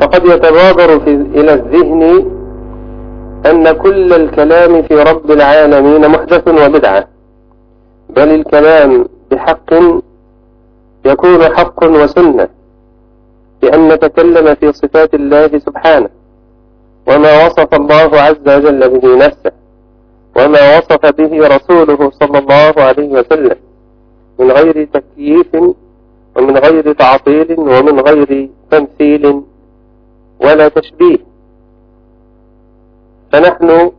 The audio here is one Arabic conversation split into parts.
فقد يتبادر في إلى الذهن أن كل الكلام في رب العالمين محدث وبدعة. بل الكلام بحق يكون حق وسنة بأن نتكلم في صفات الله سبحانه وما وصف الله عز وجل به نفسه وما وصف به رسوله صلى الله عليه وسلم من غير تكييف ومن غير تعطيل ومن غير تمثيل. ولا تشبيه. فنحن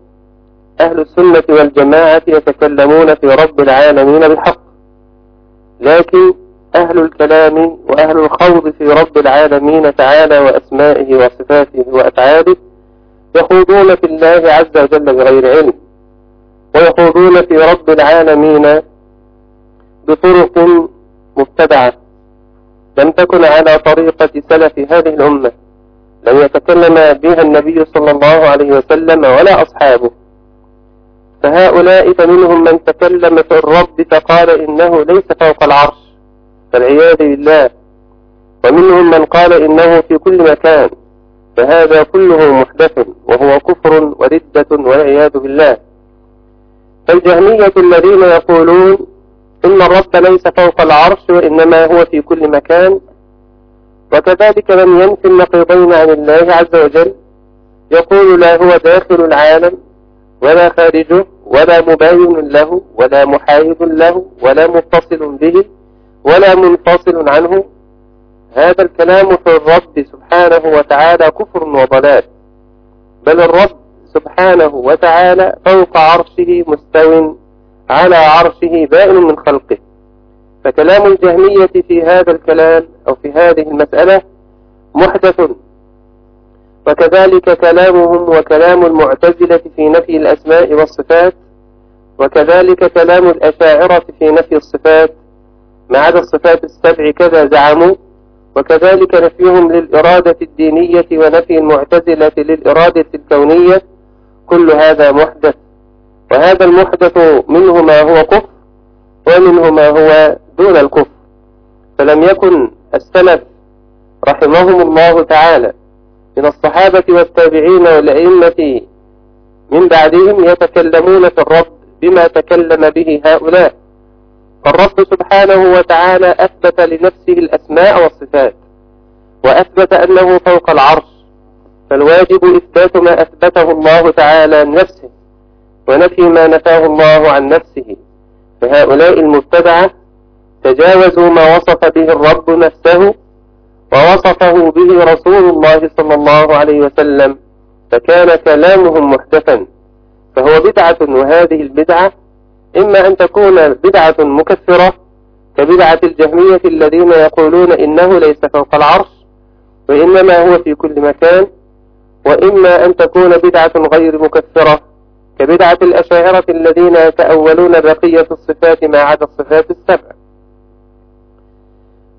أهل السنة والجماعة يتكلمون في رب العالمين بالحق. لكن أهل الكلام وأهل الخوض في رب العالمين تعالى وأسمائه وصفاته وأفعاله يخوضون في الله عز وجل بغير علم. ويخوضون في رب العالمين بطرق مبتدعة. لم تكن على طريقة سلف هذه الأمة. لم يتكلم بها النبي صلى الله عليه وسلم ولا أصحابه. فهؤلاء فمنهم من تكلم في الرب فقال إنه ليس فوق العرش فالعياذ بالله. ومنهم من قال إنه في كل مكان فهذا كله محدث وهو كفر وردة والعياذ بالله. فالجهمية الذين يقولون إن الرب ليس فوق العرش وإنما هو في كل مكان وكذلك من ينفي النقيضين عن الله عز وجل يقول لا هو داخل العالم ولا خارجه ولا مباين له ولا محايد له ولا متصل به ولا منفصل عنه. هذا الكلام في الرب سبحانه وتعالى كفر وضلال بل الرب سبحانه وتعالى فوق عرشه مستو على عرشه بائن من خلقه. فكلام الجهمية في هذا الكلام أو في هذه المسألة محدث. وكذلك كلامهم وكلام المعتزلة في نفي الأسماء والصفات وكذلك كلام الأشاعرة في نفي الصفات. ما عدا الصفات السبع كذا زعموا وكذلك نفيهم للإرادة الدينية ونفي المعتزلة للإرادة الكونية. كل هذا محدث. وهذا المحدث منه ما هو كفر ومنه ما هو دون الكفر. فلم يكن السلف رحمهم الله تعالى من الصحابة والتابعين والأئمة من بعدهم يتكلمون في الرب بما تكلم به هؤلاء. فالرب سبحانه وتعالى أثبت لنفسه الأسماء والصفات وأثبت أنه فوق العرش. فالواجب إثبات ما أثبته الله تعالى لنفسه ونفي ما نفاه الله عن نفسه. فهؤلاء المبتدعة تجاوزوا ما وصف به الرب نفسه ووصفه به رسول الله صلى الله عليه وسلم فكان كلامهم محدثا فهو بدعة وهذه البدعة إما أن تكون بدعة مكثرة كبدعة الجهمية الذين يقولون إنه ليس فوق العرش وإنما هو في كل مكان وإما أن تكون بدعة غير مكثرة كبدعة الأشاعرة الذين يتأولون بقية الصفات ما عدا الصفات السبع.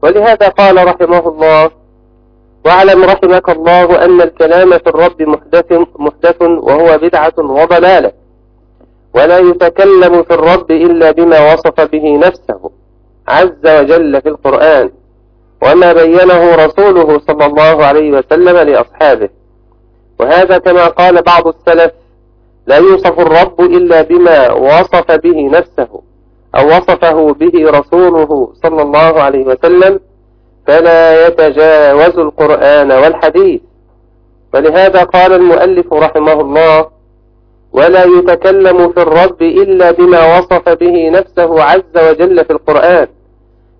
ولهذا قال رحمه الله واعلم رحمك الله أن الكلام في الرب محدث, محدث وهو بدعة وضلالة ولا يتكلم في الرب إلا بما وصف به نفسه عز وجل في القرآن وما بينه رسوله صلى الله عليه وسلم لأصحابه. وهذا كما قال بعض السلف لا يوصف الرب إلا بما وصف به نفسه أو وصفه به رسوله صلى الله عليه وسلم فلا يتجاوز القرآن والحديث. ولهذا قال المؤلف رحمه الله ولا يتكلم في الرب إلا بما وصف به نفسه عز وجل في القرآن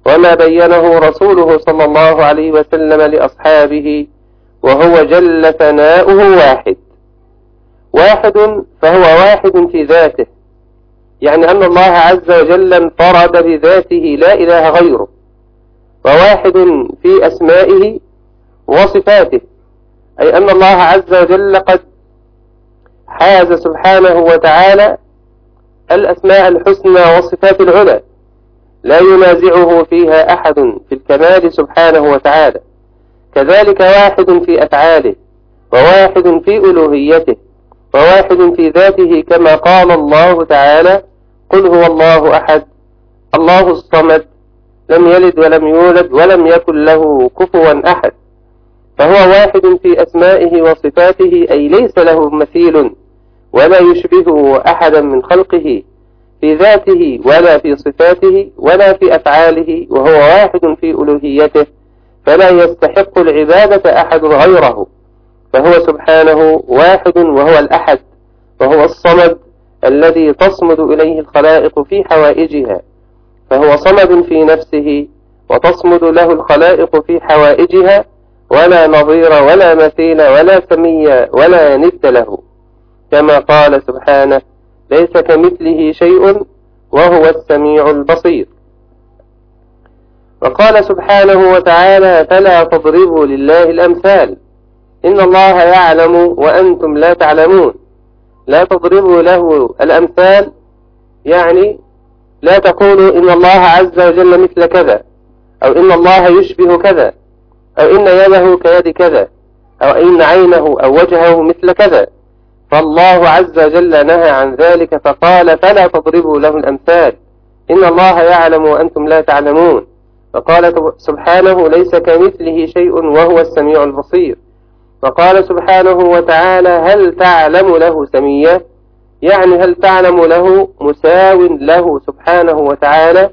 وما بينه رسوله صلى الله عليه وسلم لأصحابه وهو جل ثناؤه واحد. واحد فهو واحد في ذاته. يعني أن الله عز وجل انفرد بذاته لا إله غيره وواحد في أسمائه وصفاته أي أن الله عز وجل قد حاز سبحانه وتعالى الأسماء الحسنى والصفات العلى لا ينازعه فيها أحد في الكمال سبحانه وتعالى كذلك واحد في أفعاله وواحد في ألوهيته وواحد في ذاته كما قال الله تعالى قل هو الله أحد. الله الصمد. لم يلد ولم يولد ولم يكن له كفوا أحد. فهو واحد في أسمائه وصفاته أي ليس له مثيل ولا يشبهه أحدا من خلقه في ذاته ولا في صفاته ولا في أفعاله وهو واحد في ألوهيته فلا يستحق العبادة أحد غيره. فهو سبحانه واحد وهو الأحد وهو الصمد. الذي تصمد إليه الخلائق في حوائجها فهو صمد في نفسه وتصمد له الخلائق في حوائجها ولا نظير ولا مثيل ولا سمي ولا ند له. كما قال سبحانه ليس كمثله شيء وهو السميع البصير. وقال سبحانه وتعالى فلا تضربوا لله الأمثال. إن الله يعلم وأنتم لا تعلمون. لا تضربوا له الأمثال يعني لا تقولوا إن الله عز وجل مثل كذا أو إن الله يشبه كذا أو إن يده كيد كذا أو إن عينه أو وجهه مثل كذا. فالله عز وجل نهى عن ذلك فقال فلا تضربوا له الأمثال. إن الله يعلم وأنتم لا تعلمون. فقال سبحانه ليس كمثله شيء وهو السميع البصير. وقال سبحانه وتعالى هل تعلم له سميا يعني هل تعلم له مساو له سبحانه وتعالى؟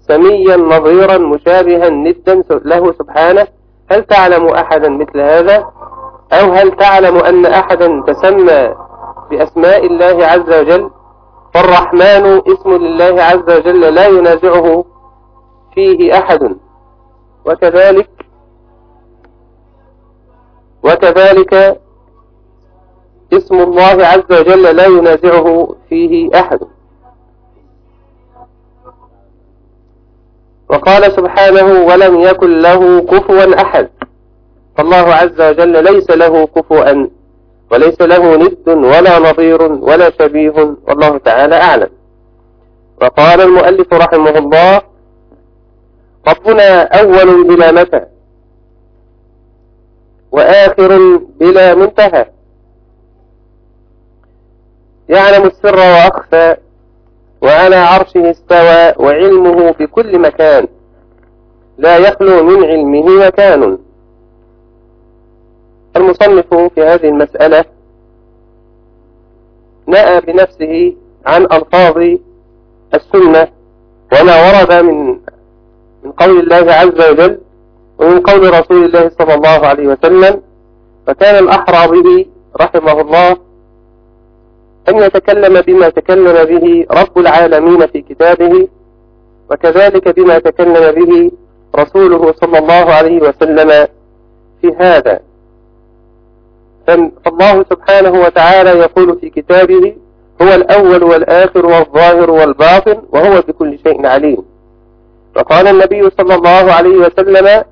سميا نظيرا مشابها ندا له سبحانه؟ هل تعلم أحدا مثل هذا؟ أو هل تعلم أن أحدا تسمى بأسماء الله عز وجل؟ فالرحمن اسم لله عز وجل لا ينازعه فيه أحد. وكذلك وكذلك اسم الله عز وجل لا ينازعه فيه أحد. وقال سبحانه ولم يكن له كفوا أحد. فالله عز وجل ليس له كفوا وليس له ند ولا نظير ولا شبيه والله تعالى أعلم. وقال المؤلف رحمه الله ربنا أول بلا متى؟ وآخر بلا منتهى. يعلم السر وأخفى وعلى عرشه استوى وعلمه في كل مكان. لا يخلو من علمه مكان. المصنف في هذه المسألة نأى بنفسه عن ألفاظ السنة وما ورد من من قول الله عز وجل ومن قول رسول الله صلى الله عليه وسلم فكان الأحرى به رحمه الله أن يتكلم بما تكلم به رب العالمين في كتابه وكذلك بما تكلم به رسوله صلى الله عليه وسلم في هذا. فالله سبحانه وتعالى يقول في كتابه هو الأول والآخر والظاهر والباطن وهو بكل شيء عليم. وقال النبي صلى الله عليه وسلم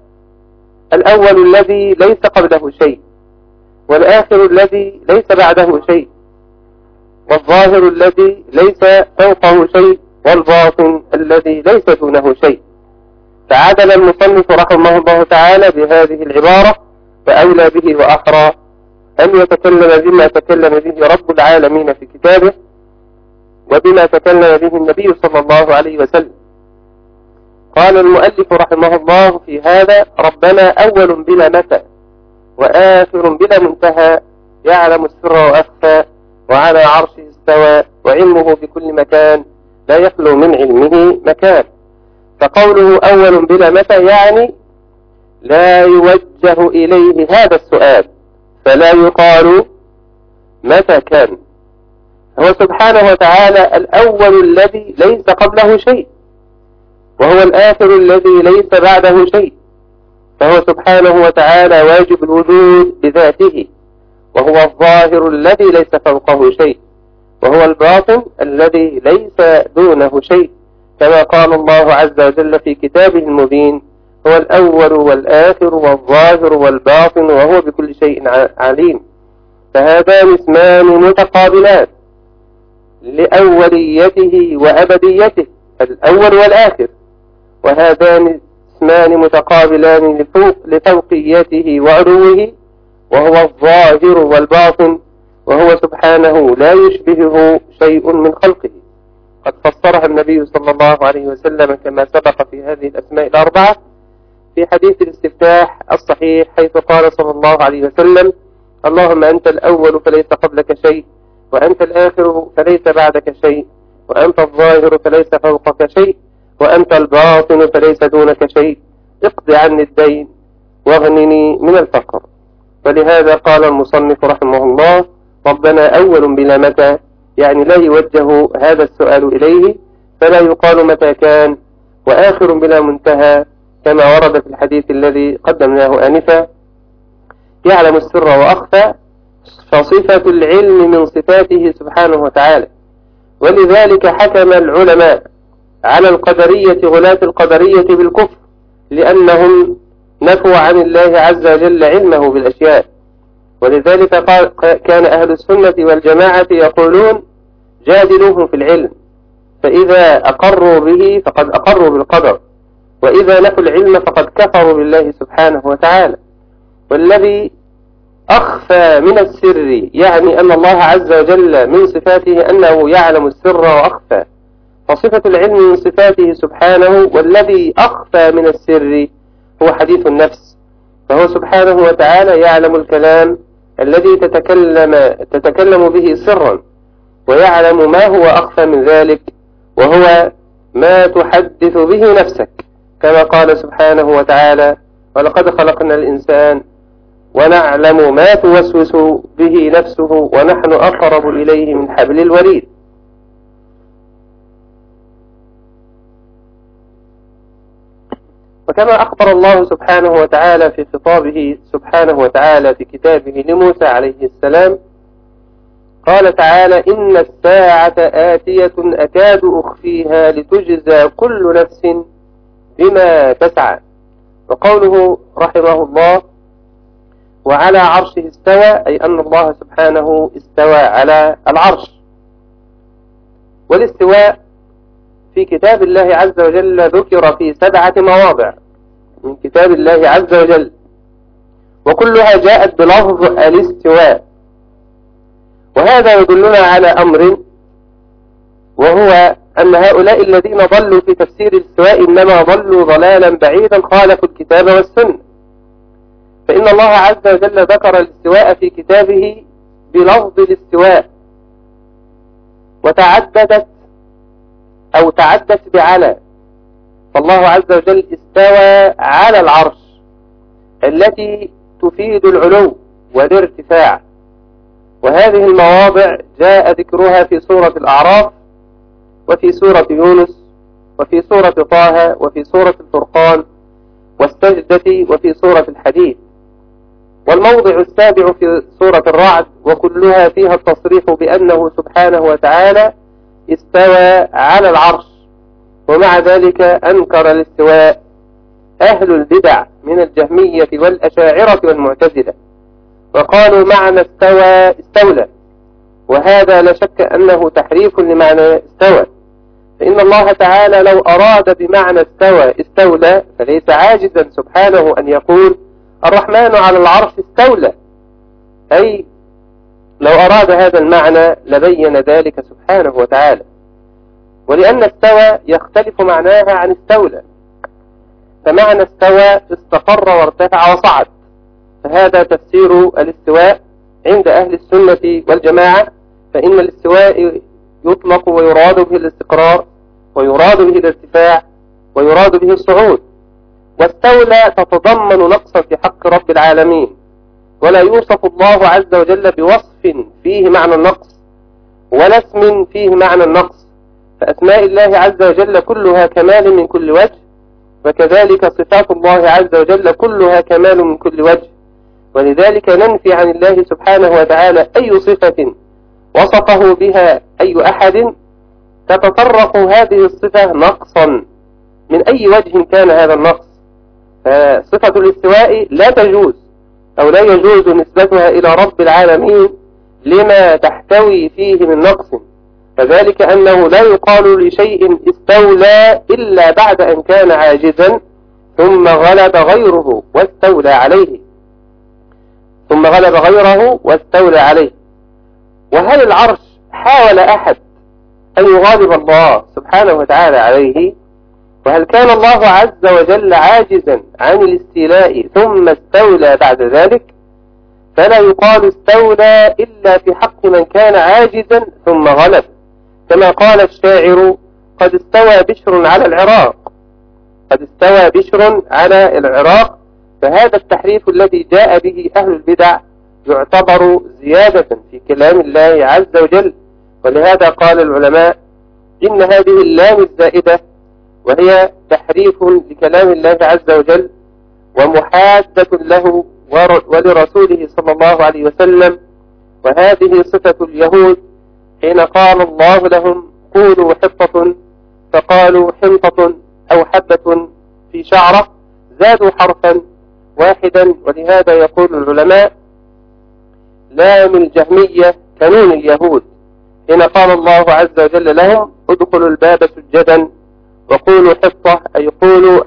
الأول الذي ليس قبله شيء والآخر الذي ليس بعده شيء والظاهر الذي ليس فوقه شيء والباطن الذي ليس دونه شيء. فعدل المصنف رحمه الله تعالى بهذه العبارة فأولى به وأحرى أن يتكلم بما تكلم به رب العالمين في كتابه وبما تكلم به النبي صلى الله عليه وسلم. قال المؤلف رحمه الله في هذا ربنا أول بلا متى وآخر بلا منتهى يعلم السر وأخفى وعلى عرشه استوى وعلمه في كل مكان لا يخلو من علمه مكان. فقوله أول بلا متى يعني لا يوجه إليه هذا السؤال فلا يقال متى كان. هو سبحانه وتعالى الأول الذي ليس قبله شيء. وهو الآخر الذي ليس بعده شيء. فهو سبحانه وتعالى واجب الوجود بذاته. وهو الظاهر الذي ليس فوقه شيء. وهو الباطن الذي ليس دونه شيء. كما قال الله عز وجل في كتابه المبين هو الأول والآخر والظاهر والباطن وهو بكل شيء عليم. فهذان اسمان متقابلان لأوليته وأبديته الأول والآخر. وهذان اسمان متقابلان لفوق لفوقيته وعلوه وهو الظاهر والباطن وهو سبحانه لا يشبهه شيء من خلقه. قد فسرها النبي صلى الله عليه وسلم كما سبق في هذه الأسماء الأربعة في حديث الاستفتاح الصحيح حيث قال صلى الله عليه وسلم اللهم أنت الأول فليس قبلك شيء وأنت الآخر فليس بعدك شيء وأنت الظاهر فليس فوقك شيء. وأنت الباطن فليس دونك شيء. اقض عني الدين واغنني من الفقر. ولهذا قال المصنف رحمه الله ربنا أول بلا متى؟ يعني لا يوجه هذا السؤال إليه فلا يقال متى كان وآخر بلا منتهى كما ورد في الحديث الذي قدمناه آنفا. يعلم السر وأخفى فصفة العلم من صفاته سبحانه وتعالى. ولذلك حكم العلماء على القدرية غلاة القدرية بالكفر لأنهم نفوا عن الله عز وجل علمه بالأشياء. ولذلك قال كان أهل السنة والجماعة يقولون جادلوهم في العلم فإذا أقروا به فقد أقروا بالقدر وإذا نفوا العلم فقد كفروا بالله سبحانه وتعالى. والذي أخفى من السر يعني أن الله عز وجل من صفاته أنه يعلم السر وأخفى. فصفة العلم من صفاته سبحانه والذي أخفى من السر هو حديث النفس فهو سبحانه وتعالى يعلم الكلام الذي تتكلم, تتكلم به سرا ويعلم ما هو أخفى من ذلك وهو ما تحدث به نفسك كما قال سبحانه وتعالى ولقد خلقنا الإنسان ونعلم ما توسوس به نفسه ونحن أقرب إليه من حبل الوريد وكما أخبر الله سبحانه وتعالى في خطابه سبحانه وتعالى في كتابه لموسى عليه السلام قال تعالى إن الساعة آتية أكاد أخفيها لتجزى كل نفس بما تسعى. وقوله رحمه الله وعلى عرشه استوى أي أن الله سبحانه استوى على العرش. والاستواء في كتاب الله عز وجل ذكر في سبعة مواضع. من كتاب الله عز وجل. وكلها جاءت بلفظ الاستواء. وهذا يدلنا على أمر وهو أن هؤلاء الذين ضلوا في تفسير الاستواء إنما ضلوا ضلالا بعيدا خالفوا الكتاب والسنة. فإن الله عز وجل ذكر الاستواء في كتابه بلفظ الاستواء. وتعددت أو تعدت بعلى. فالله عز وجل استوى على العرش التي تفيد العلو والارتفاع. وهذه المواضع جاء ذكرها في سورة الأعراف وفي سورة يونس وفي سورة طه وفي سورة الفرقان والسجدة وفي سورة الحديث والموضع السابع في سورة الرعد وكلها فيها التصريح بأنه سبحانه وتعالى استوى على العرش ومع ذلك أنكر الاستواء. أهل البدع من الجهمية والأشاعرة والمعتزلة وقالوا معنى استوى استولى. وهذا لا شك أنه تحريف لمعنى استوى. فإن الله تعالى لو أراد بمعنى استوى استولى فليس عاجزا سبحانه أن يقول الرحمن على العرش استولى. أي لو أراد هذا المعنى لبين ذلك سبحانه وتعالى. ولأن استوى يختلف معناها عن استولى. فمعنى استوى استقر وارتفع وصعد. فهذا تفسير الاستواء عند أهل السنة والجماعة. فإن الاستواء يطلق ويراد به الاستقرار ويراد به الارتفاع ويراد به الصعود. واستولى تتضمن نقصا في حق رب العالمين. ولا يوصف الله عز وجل بوصف فيه معنى النقص ولا اسم فيه معنى النقص. فأسماء الله عز وجل كلها كمال من كل وجه وكذلك صفات الله عز وجل كلها كمال من كل وجه. ولذلك ننفي عن الله سبحانه وتعالى أي صفة وصفه بها أي أحد تتطرق هذه الصفة نقصا من أي وجه كان هذا النقص. فصفة الاستواء لا تجوز. أو لا يجوز نسبتها إلى رب العالمين لما تحتوي فيه من نقص. فذلك أنه لا يقال لشيء استولى إلا بعد أن كان عاجزا ثم غلب غيره واستولى عليه. ثم غلب غيره واستولى عليه. وهل العرش حاول أحد أن يغالب الله سبحانه وتعالى عليه؟ وهل كان الله عز وجل عاجزا عن الاستيلاء ثم استولى بعد ذلك؟ فلا يقال استولى إلا في حق من كان عاجزا ثم غلب. كما قال الشاعر قد استوى بشر على العراق. قد استوى بشر على العراق فهذا التحريف الذي جاء به أهل البدع يعتبر زيادة في كلام الله عز وجل. ولهذا قال العلماء إن هذه اللام الزائدة وهي تحريف لكلام الله عز وجل ومحادة له ولرسوله صلى الله عليه وسلم. وهذه صفة اليهود حين قال الله لهم قولوا حطة فقالوا حنطة أو حبة في شعرة زادوا حرفا واحدا. ولهذا يقول العلماء لام الجهمية كنون اليهود. حين قال الله عز وجل لهم ادخلوا الباب سجدا وقولوا حطة أي قولوا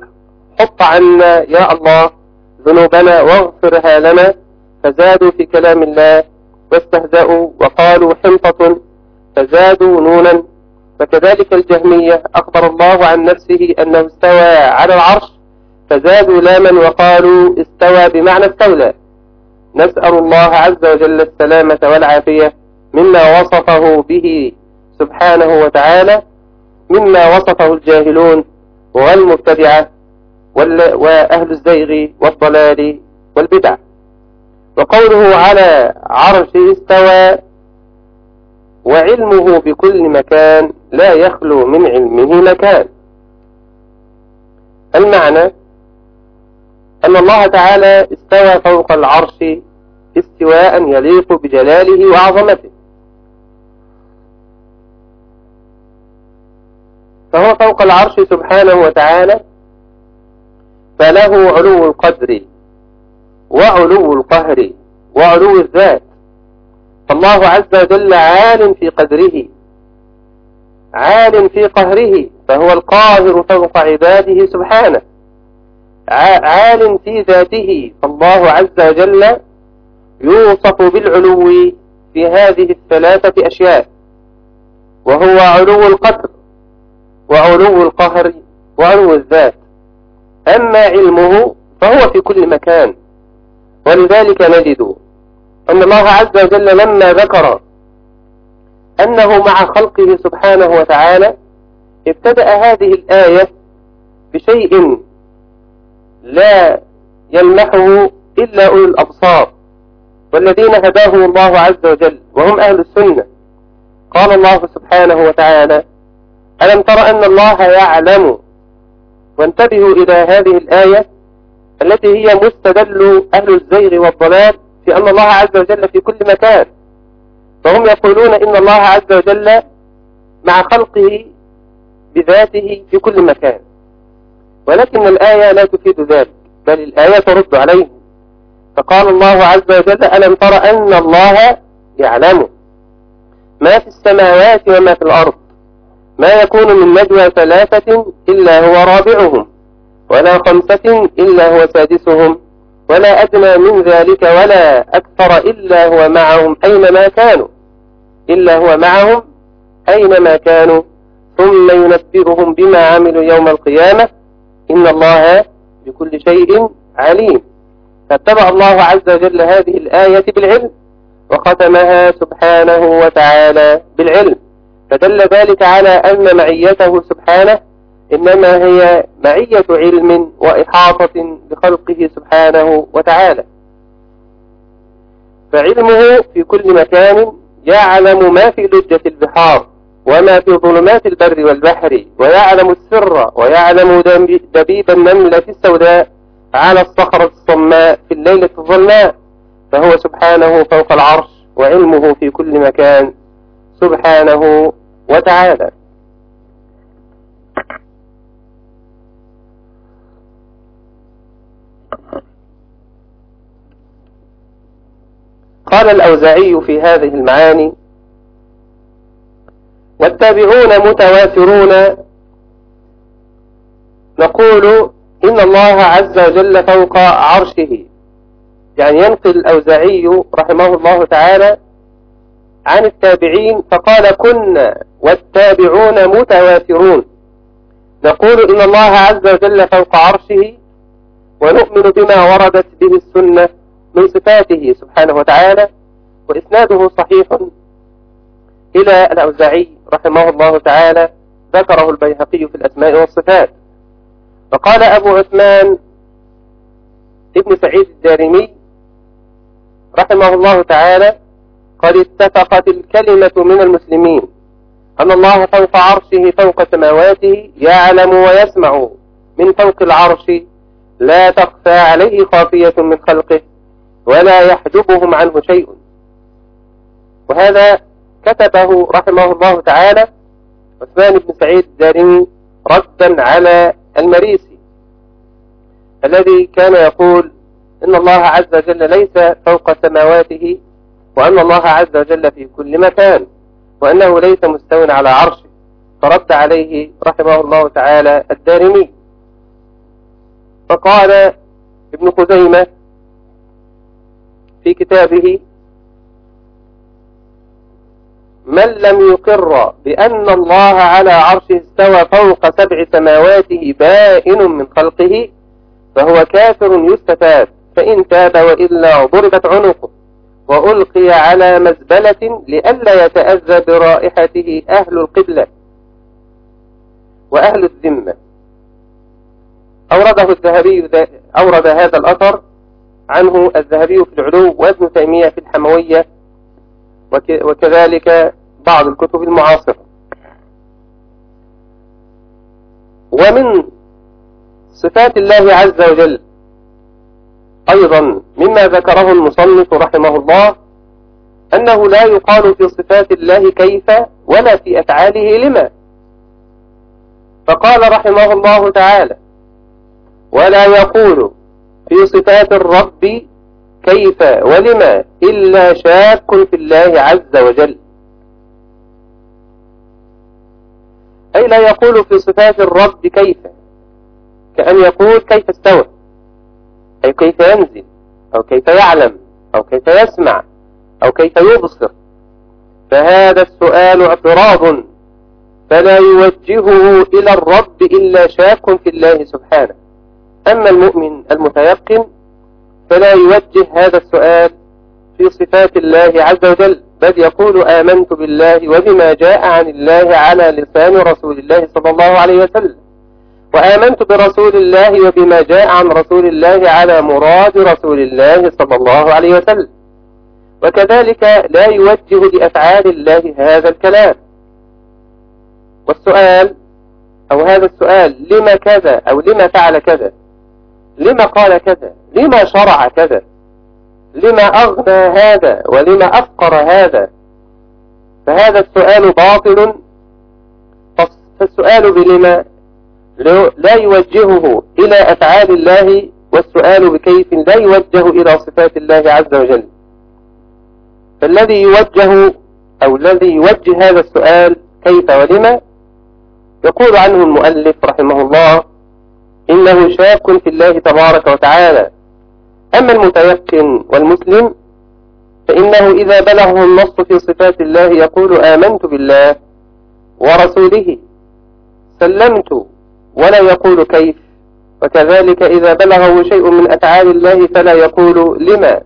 حط عنا يا الله ذنوبنا واغفرها لنا فزادوا في كلام الله واستهزأوا وقالوا حنطة فزادوا نونا. فكذلك الجهمية أخبر الله عن نفسه أنه استوى على العرش فزادوا لاما وقالوا استوى بمعنى استولى. نسأل الله عز وجل السلامة والعافية مما وصفه به سبحانه وتعالى مما وصفه الجاهلون والمبتدعة وأهل الزيغ والضلال والبدع وقوله على عرش استوى وعلمه بكل مكان لا يخلو من علمه مكان. المعنى أن الله تعالى استوى فوق العرش استواء يليق بجلاله وعظمته. فهو فوق العرش سبحانه وتعالى فله علو القدر وعلو القهر وعلو الذات. فالله عز وجل عال في قدره عال في قهره فهو القاهر فوق عباده سبحانه. عال في ذاته فالله عز وجل يوصف بالعلو في هذه الثلاثة أشياء وهو علو القدر. وعلو القهر وعلو الذات. أما علمه فهو في كل مكان. ولذلك نجد أن الله عز وجل لما ذكر أنه مع خلقه سبحانه وتعالى ابتدأ هذه الآية بشيء لا يلمحه إلا أولو الأبصار والذين هداهم الله عز وجل وهم أهل السنة. قال الله سبحانه وتعالى ألم تر أن الله يعلم؟ وانتبهوا إلى هذه الآية التي هي مستدل أهل الزيغ والضلال في أن الله عز وجل في كل مكان. فهم يقولون إن الله عز وجل مع خلقه بذاته في كل مكان. ولكن الآية لا تفيد ذلك بل الآية ترد عليه. فقال الله عز وجل ألم تر أن الله يعلم؟ ما في السماوات وما في الأرض. ما يكون من نجوى ثلاثة إلا هو رابعهم ولا خمسة إلا هو سادسهم ولا أدنى من ذلك ولا أكثر إلا هو معهم أينما كانوا إلا هو معهم أينما كانوا. ثم ينبئهم بما عملوا يوم القيامة إن الله بكل شيء عليم. فاتبع الله عز وجل هذه الآية بالعلم وختمها سبحانه وتعالى بالعلم. فدل ذلك على أن معيته سبحانه إنما هي معية علم وإحاطة بخلقه سبحانه وتعالى. فعلمه في كل مكان يعلم ما في لجة البحار وما في ظلمات البر والبحر ويعلم السر ويعلم دبيب النملة السوداء على الصخرة الصماء في الليلة الظلماء. فهو سبحانه فوق العرش وعلمه في كل مكان سبحانه وتعالى. قال الأوزاعي في هذه المعاني والتابعون متوافرون نقول إن الله عز وجل فوق عرشه. يعني ينقل الأوزاعي رحمه الله تعالى عن التابعين فقال كنا والتابعون متوافرون نقول إن الله عز وجل فوق عرشه ونؤمن بما وردت به السنة من صفاته سبحانه وتعالى وإسناده صحيح. إلى الأوزاعي رحمه الله تعالى ذكره البيهقي في الأسماء والصفات. فقال أبو عثمان ابن سعيد الدارمي رحمه الله تعالى قد اتفقت الكلمة من المسلمين أن الله فوق عرشه فوق سماواته يعلم ويسمع. من فوق العرش لا تخفى عليه خافية من خلقه ولا يحجبهم عنه شيء. وهذا كتبه رحمه الله تعالى عثمان بن سعيد الدارمي ردا على المريسي الذي كان يقول إن الله عز وجل ليس فوق سماواته وأن الله عز وجل في كل مكان وأنه ليس مستو على عرشه. فرد عليه رحمه الله تعالى الدارمي. فقال ابن خزيمة في كتابه من لم يقر بأن الله على عرشه استوى فوق سبع سماواته بائن من خلقه فهو كافر يستفاد فإن تاب وإلا ضربت عنقه. وألقي على مزبلة لئلا يتأذى برائحته أهل القبلة وأهل الذمة. أورده الذهبي أورد هذا الأثر عنه الذهبي في العلو وابن تيمية في الحموية وكذلك بعض الكتب المعاصرة. ومن صفات الله عز وجل أيضا مما ذكره المصنف رحمه الله أنه لا يقال في صفات الله كيف ولا في أفعاله لما. فقال رحمه الله تعالى ولا يقول في صفات الرب كيف ولما إلا شاك في الله عز وجل. أي لا يقول في صفات الرب كيف كأن يقول كيف استوى. أي كيف ينزل أو كيف يعلم أو كيف يسمع أو كيف يبصر. فهذا السؤال اعتراض. فلا يوجهه إلى الرب إلا شاك في الله سبحانه. أما المؤمن المتيقن فلا يوجه هذا السؤال في صفات الله عز وجل بل يقول آمنت بالله وبما جاء عن الله على لسان رسول الله صلى الله عليه وسلم. وآمنت برسول الله وبما جاء عن رسول الله على مراد رسول الله صلى الله عليه وسلم. وكذلك لا يوجه لأفعال الله هذا الكلام. والسؤال أو هذا السؤال لما كذا؟ أو لما فعل كذا؟ لما قال كذا؟ لما شرع كذا؟ لما أغنى هذا؟ ولما أفقر هذا؟ فهذا السؤال باطل. فالسؤال بلما؟ لا يوجهه إلى أفعال الله والسؤال بكيف لا يوجه إلى صفات الله عز وجل. فالذي يوجه أو الذي يوجه هذا السؤال كيف ولما؟ يقول عنه المؤلف رحمه الله إنه شاك في الله تبارك وتعالى. أما المتيقن والمسلم فإنه إذا بلغه النص في صفات الله يقول آمنت بالله ورسوله سلمت ولا يقول كيف. وكذلك إذا بلغه شيء من أفعال الله فلا يقول لما.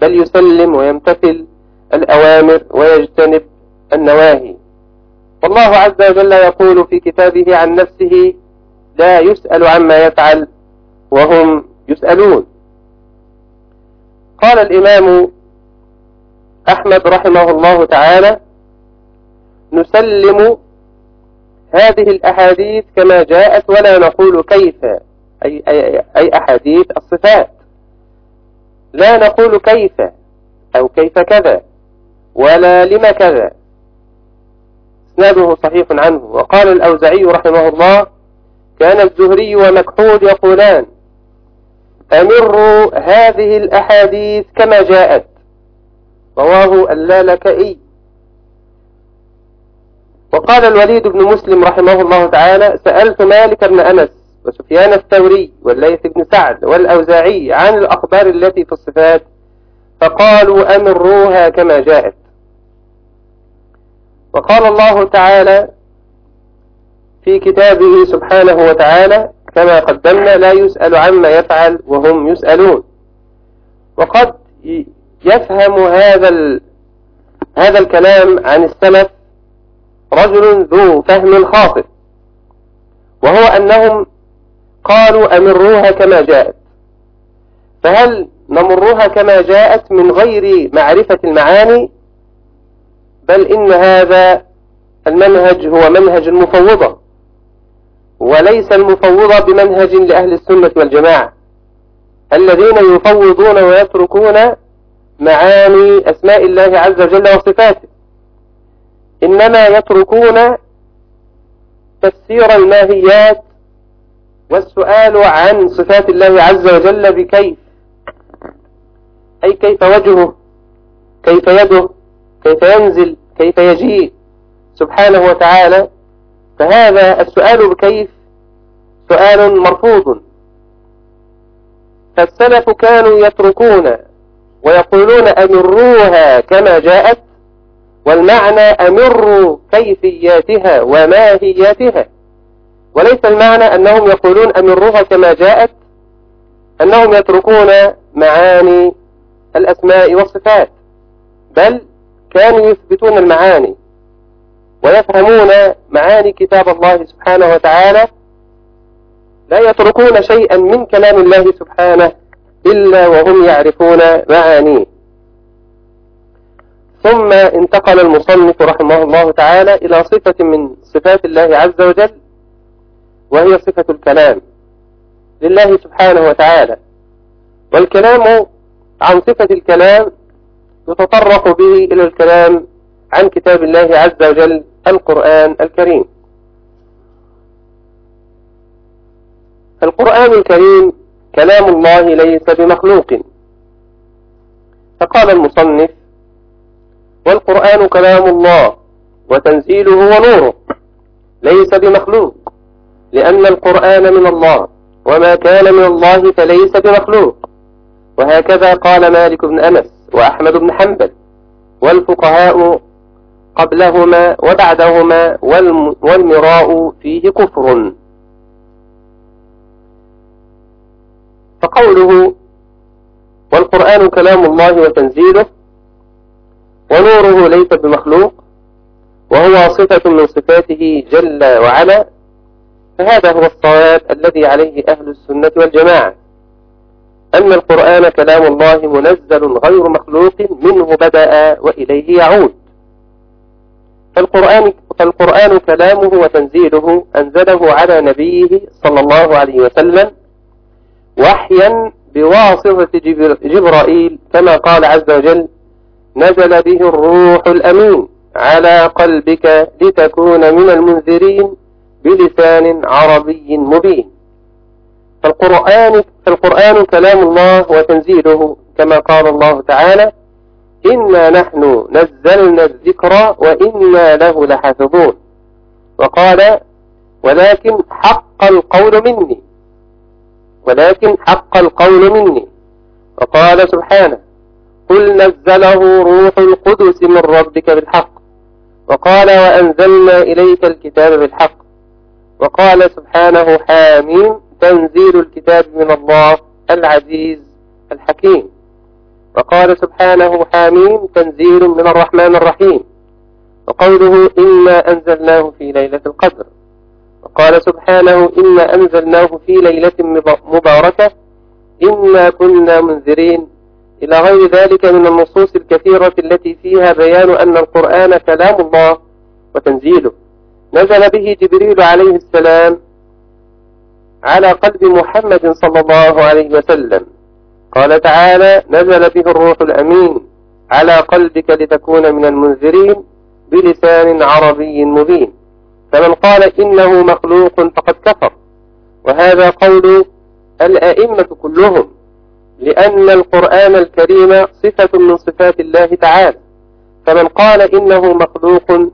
بل يسلم ويمتثل الأوامر ويجتنب النواهي. والله عز وجل يقول في كتابه عن نفسه لا يسأل عما يفعل وهم يسألون. قال الإمام أحمد رحمه الله تعالى نسلم هذه الأحاديث كما جاءت ولا نقول كيف أي, أي, أي أحاديث الصفات. لا نقول كيف أو كيف كذا ولا لما كذا. إسناده صحيح عنه. وقال الأوزعي رحمه الله كان الزهري ومكحول يقولان أمروا هذه الأحاديث كما جاءت. رواه اللالكئي وقال الوليد بن مسلم رحمه الله تعالى سألت مالك بن أنس وسفيان الثوري والليث بن سعد والأوزاعي عن الأخبار التي في الصفات فقالوا أمروها كما جاءت وقال الله تعالى في كتابه سبحانه وتعالى كما قدمنا لا يسأل عما يفعل وهم يسألون وقد يفهم هذا. هذا الكلام عن السلف رجل ذو فهم خاطئ. وهو أنهم قالوا أمروها كما جاءت. فهل نمرها كما جاءت من غير معرفة المعاني؟ بل إن هذا المنهج هو منهج المفوضة وليس المفوضة بمنهج لأهل السنة والجماعة. الذين يفوضون ويتركون معاني أسماء الله عز وجل وصفاته. إنما يتركون تفسير الماهيات والسؤال عن صفات الله عز وجل بكيف. أي كيف وجهه؟ كيف يده؟ كيف ينزل؟ كيف يجيء؟ سبحانه وتعالى. فهذا السؤال بكيف سؤال مرفوض. فالسلف كانوا يتركون ويقولون أمروها كما جاءت والمعنى أمروا كيفياتها وماهياتها. وليس المعنى أنهم يقولون أمروها كما جاءت أنهم يتركون معاني الأسماء والصفات بل كانوا يثبتون المعاني ويفهمون معاني كتاب الله سبحانه وتعالى. لا يتركون شيئا من كلام الله سبحانه إلا وهم يعرفون معانيه. ثم انتقل المصنف رحمه الله تعالى إلى صفة من صفات الله عز وجل وهي صفة الكلام لله سبحانه وتعالى. والكلام عن صفة الكلام يتطرق به إلى الكلام عن كتاب الله عز وجل القرآن الكريم. القرآن الكريم كلام الله ليس بمخلوق. فقال المصنف والقرآن كلام الله وتنزيله ونوره ليس بمخلوق لأن القرآن من الله وما كان من الله فليس بمخلوق. وهكذا قال مالك بن أنس وأحمد بن حنبل والفقهاء قبلهما وبعدهما والمراء فيه كفر. فقوله والقرآن كلام الله وتنزيله ونوره ليس بمخلوق وهو صفة من صفاته جل وعلا فهذا هو الصواب الذي عليه أهل السنة والجماعة. أن القرآن كلام الله منزل غير مخلوق منه بدأ وإليه يعود. فالقرآن, فالقرآن كلامه وتنزيله أنزله على نبيه صلى الله عليه وسلم وحيا بواسطة جبرائيل كما قال عز وجل نزل به الروح الأمين على قلبك لتكون من المنذرين بلسان عربي مبين. فالقرآن, فالقرآن كلام الله وتنزيله كما قال الله تعالى إنا نحن نزلنا الذكر وإنا له لحافظون وقال ولكن حق القول مني ولكن حق القول مني وقال سبحانه قل نزله روح القدس من ربك بالحق. وقال وأنزلنا إليك الكتاب بالحق. وقال سبحانه حامين تنزيل الكتاب من الله العزيز الحكيم. وقال سبحانه حامين تنزيل من الرحمن الرحيم. وقوله إنا أنزلناه في ليلة القدر. وقال سبحانه إنا أنزلناه في ليلة مباركة. إنا كنا منذرين. إلى غير ذلك من النصوص الكثيرة التي فيها بيان أن القرآن كلام الله وتنزيله. نزل به جبريل عليه السلام على قلب محمد صلى الله عليه وسلم. قال تعالى نزل به الروح الأمين على قلبك لتكون من المنذرين بلسان عربي مبين. فمن قال إنه مخلوق فقد كفر. وهذا قول الأئمة كلهم. لأن القرآن الكريم صفة من صفات الله تعالى. فمن قال إنه مخلوق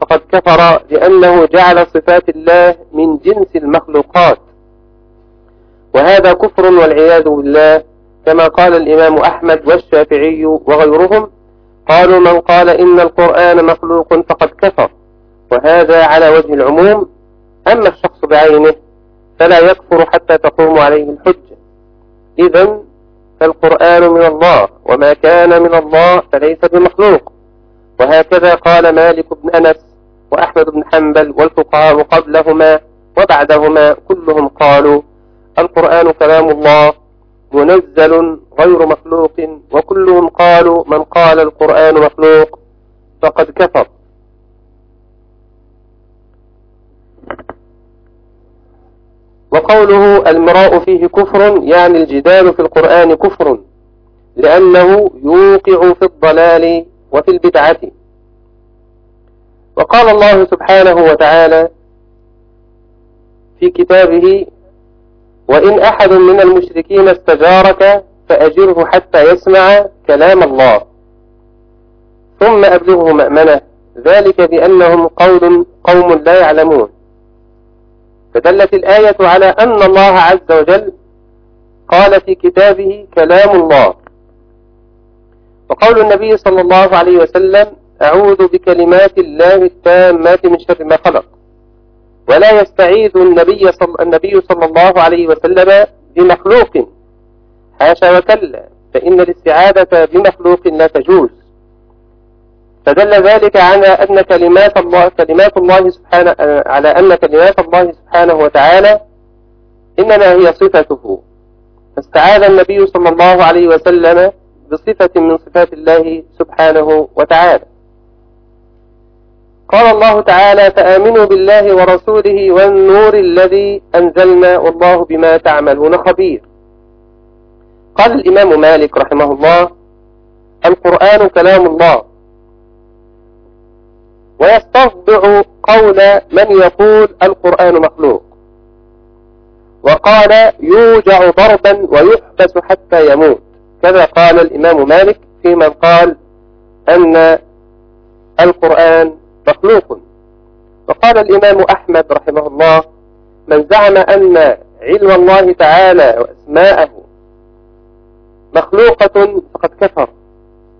فقد كفر لأنه جعل صفات الله من جنس المخلوقات. وهذا كفر والعياذ بالله. كما قال الإمام أحمد والشافعي وغيرهم قالوا من قال إن القرآن مخلوق فقد كفر. وهذا على وجه العموم. أما الشخص بعينه فلا يكفر حتى تقوم عليه الحجة. إذا فالقرآن من الله وما كان من الله فليس بمخلوق. وهكذا قال مالك بن أنس وأحمد بن حنبل والفقهاء قبلهما وبعدهما كلهم قالوا القرآن كلام الله منزل غير مخلوق وكلهم قالوا من قال القرآن مخلوق فقد كفر. وقوله المراء فيه كفر يعني الجدال في القرآن كفر لأنه يوقع في الضلال وفي البدعة. وقال الله سبحانه وتعالى في كتابه وإن أحد من المشركين استجارك فأجره حتى يسمع كلام الله ثم أبلغه مأمنة ذلك بأنهم قول قوم لا يعلمون. فدلت الآية على أن الله عز وجل قال في كتابه كلام الله. وقول النبي صلى الله عليه وسلم أعوذ بكلمات الله التامات من شر ما خلق. ولا يستعيذ النبي صلى, النبي صلى الله عليه وسلم بمخلوق. حاشا وكلا فإن الاستعاذة بمخلوق لا تجوز. فدل ذلك على أن كلمات الله كلمات الله سبحانه على أن كلمات الله سبحانه وتعالى إنما هي صفته. فاستعاذ النبي صلى الله عليه وسلم بصفة من صفات الله سبحانه وتعالى. قال الله تعالى فآمنوا بالله ورسوله والنور الذي أنزلنا والله بما تعملون خبير. قال الإمام مالك رحمه الله القرآن كلام الله. ويستفضع قول من يقول القرآن مخلوق. وقال يوجع ضربا ويحبس حتى يموت. كذا قال الإمام مالك في من قال أن القرآن مخلوق. وقال الإمام أحمد رحمه الله من زعم أن علم الله تعالى وأسماءه مخلوقة فقد كفر.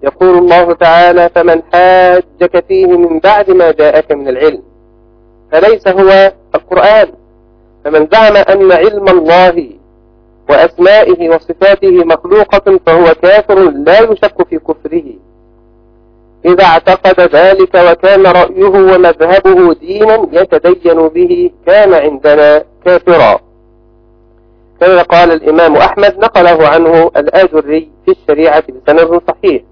يقول الله تعالى فمن حاجك فيه من بعد ما جاءك من العلم. فليس هو القرآن. فمن زعم أن علم الله وأسمائه وصفاته مخلوقة فهو كافر لا يشك في كفره. إذا اعتقد ذلك وكان رأيه ومذهبه دينا يتدين به كان عندنا كافرا. كما قال الإمام أحمد نقله عنه الآجري في الشريعة بسند صحيح.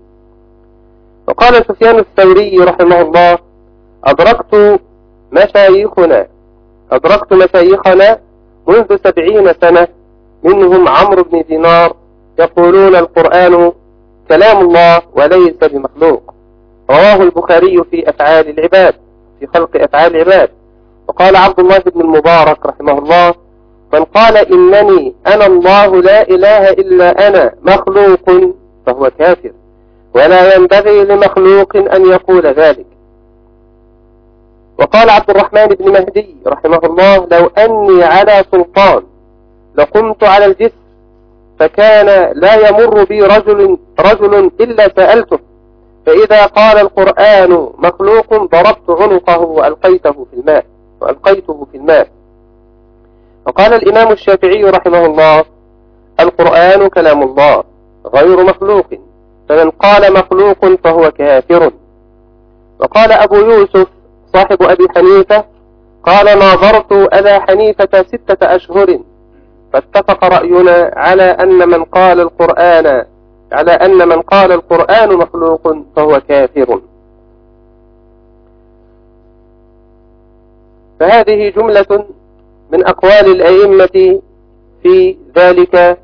وقال سفيان الثوري رحمه الله أدركت مشايخنا أدركت مشايخنا منذ سبعين سنة منهم عمرو بن دينار يقولون القرآن كلام الله وليس بمخلوق. رواه البخاري في أفعال العباد في خلق أفعال العباد. وقال عبد الله بن المبارك رحمه الله من قال إنني أنا الله لا إله إلا أنا مخلوق فهو كافر. ولا ينبغي لمخلوق أن يقول ذلك. وقال عبد الرحمن بن مهدي رحمه الله لو أني على سلطان لقمت على الجسر فكان لا يمر بي رجل, رجل إلا سألته. فإذا قال القرآن مخلوق ضربت عنقه وألقيته في الماء وألقيته في الماء. وقال الإمام الشافعي رحمه الله القرآن كلام الله غير مخلوق. فمن قال مخلوق فهو كافر. وقال أبو يوسف صاحب أبي حنيفة قال ناظرت أبا حنيفة ستة أشهر. فاتفق رأينا على أن من قال القرآن على أن من قال القرآن مخلوق فهو كافر. فهذه جملة من أقوال الأئمة في ذلك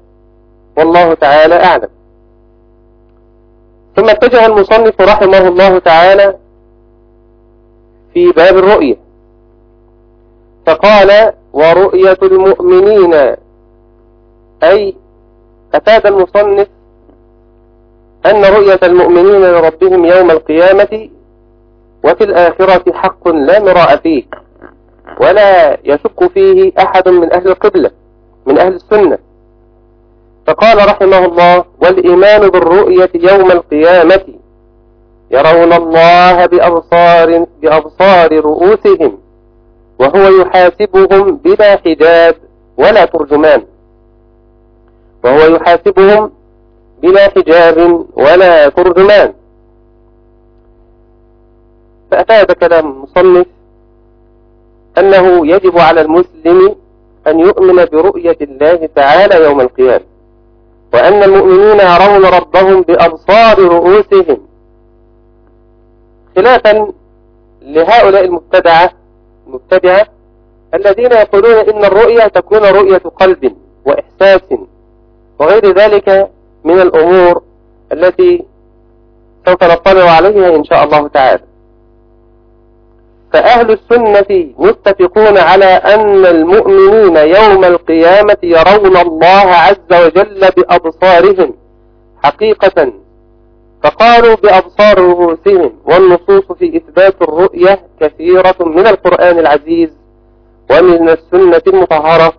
والله تعالى أعلم. ثم اتجه المصنف رحمه الله تعالى في باب الرؤية. فقال ورؤية المؤمنين. أي أفاد المصنف أن رؤية المؤمنين لربهم يوم القيامة وفي الآخرة حق لا مراء فيه ولا يشك فيه أحد من أهل القبلة من أهل السنة. فقال رحمه الله والإيمان بالرؤية يوم القيامة. يرون الله بأبصار, بأبصار رؤوسهم وهو يحاسبهم بلا حجاب ولا ترجمان. وهو يحاسبهم بلا حجاب ولا ترجمان. فأفاد كلام المصنف أنه يجب على المسلم أن يؤمن برؤية الله تعالى يوم القيامة. وأن المؤمنين يرون ربهم بأبصار رؤوسهم. خلافا لهؤلاء المبتدعة المبتدعة الذين يقولون إن الرؤية تكون رؤية قلب وإحساس وغير ذلك من الأمور التي سوف نطلع عليها إن شاء الله تعالى. فأهل السنة متفقون على أن المؤمنين يوم القيامة يرون الله عز وجل بأبصارهم حقيقة فقالوا بأبصار رؤوسهم والنصوص في إثبات الرؤية كثيرة من القرآن العزيز ومن السنة المطهرة.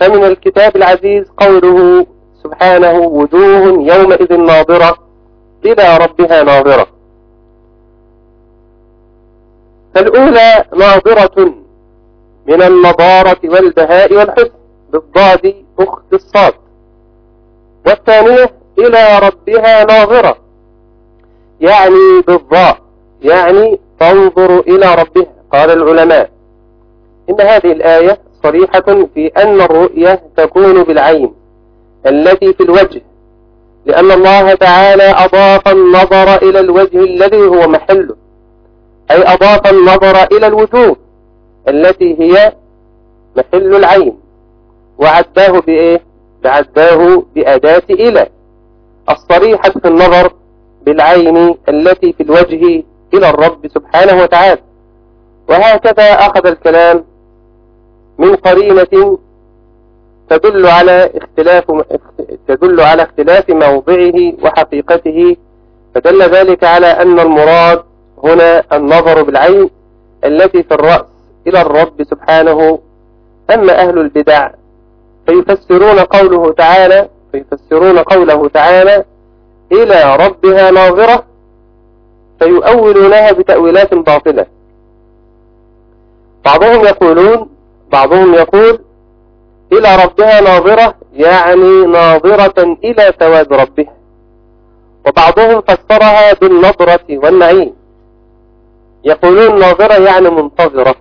فمن الكتاب العزيز قوله سبحانه وجوه يومئذ ناظرة إلى ربها ناظرة. فالأولى ناظرة من النضارة والبهاء والحسن بالضاد أخت الصاد. والثانية إلى ربها ناظرة يعني بالضاء يعني تنظر إلى ربها قال العلماء. إن هذه الآية صريحة في أن الرؤية تكون بالعين التي في الوجه لأن الله تعالى أضاف النظر إلى الوجه الذي هو محله. أي أضاف النظر إلى الوجوه التي هي محل العين وعداه بإيه؟ بعداه بأداة إلى الصريحة في النظر بالعين التي في الوجه إلى الرب سبحانه وتعالى. وهكذا أخذ الكلام من قرينة تدل على اختلاف تدل على اختلاف موضعه وحقيقته. فدل ذلك على أن المراد هنا النظر بالعين التي في الرأس إلى الرب سبحانه. أما أهل البدع فيفسرون قوله تعالى فيفسرون قوله تعالى إلى ربها ناظرة فيؤولونها بتأويلات باطلة. بعضهم يقولون بعضهم يقول إلى ربها ناظرة يعني ناظرة إلى ثواب ربها وبعضهم فسرها بالنظرة والنعيم. يقولون ناظرة يعني منتظرة.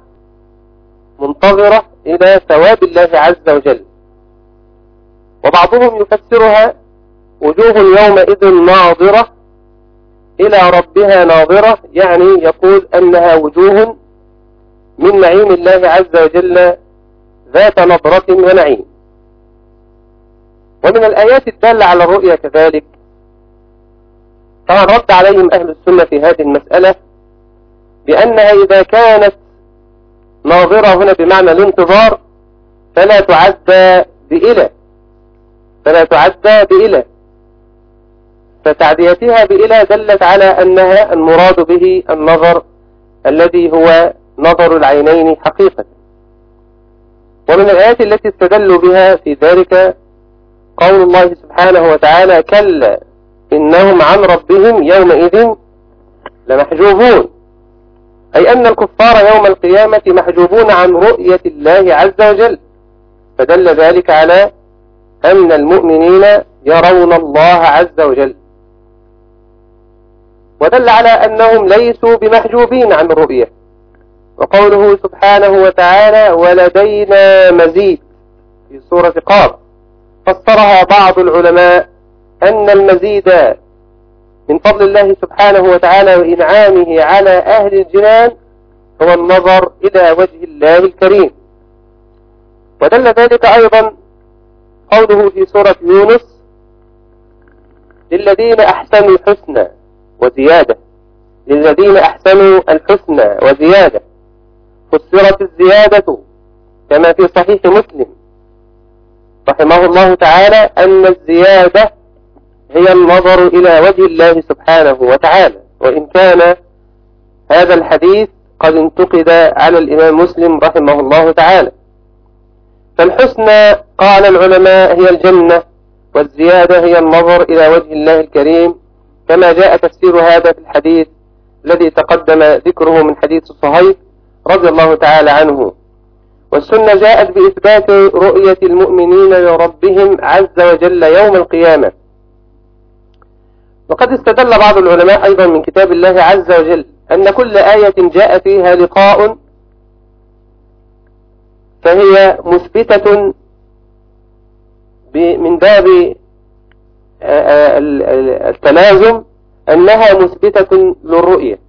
منتظرة إلى ثواب الله عز وجل. وبعضهم يفسرها وجوه يومئذ ناظرة إلى ربها ناظرة يعني يقول أنها وجوه من نعيم الله عز وجل ذات نظرة ونعيم. ومن الآيات الدالة على الرؤيا كذلك. طبعا رد عليهم أهل السنة في هذه المسألة بأنها إذا كانت ناظرة هنا بمعنى الانتظار فلا تعدى بإله فلا تعدى بإله فتعديتها بإله دلت على أنها المراد به النظر الذي هو نظر العينين حقيقة. ومن الآيات التي استدلوا بها في ذلك قول الله سبحانه وتعالى كلا إنهم عن ربهم يومئذ لمحجوبون. أي أن الكفار يوم القيامة محجوبون عن رؤية الله عز وجل. فدل ذلك على أن المؤمنين يرون الله عز وجل. ودل على أنهم ليسوا بمحجوبين عن الرؤية. وقوله سبحانه وتعالى ولدينا مزيد في سورة قار فسرها بعض العلماء أن المزيد من فضل الله سبحانه وتعالى وإنعامه على أهل الجنان هو النظر إلى وجه الله الكريم. ودل ذلك أيضا قوله في سورة يونس للذين أحسنوا الحسنى وزيادة للذين أحسنوا الحسنى وزيادة. فسرت الزيادة كما في صحيح مسلم. رحمه الله تعالى أن الزيادة هي النظر إلى وجه الله سبحانه وتعالى. وإن كان هذا الحديث قد انتقد على الإمام مسلم رحمه الله تعالى. فالحسنى قال العلماء هي الجنة والزيادة هي النظر إلى وجه الله الكريم. كما جاء تفسير هذا في الحديث الذي تقدم ذكره من حديث صهيب رضي الله تعالى عنه. والسنة جاءت بإثبات رؤية المؤمنين لربهم عز وجل يوم القيامة. وقد استدل بعض العلماء أيضا من كتاب الله عز وجل أن كل آية جاء فيها لقاء فهي مثبتة من باب آه، آه، التلازم أنها مثبتة للرؤية.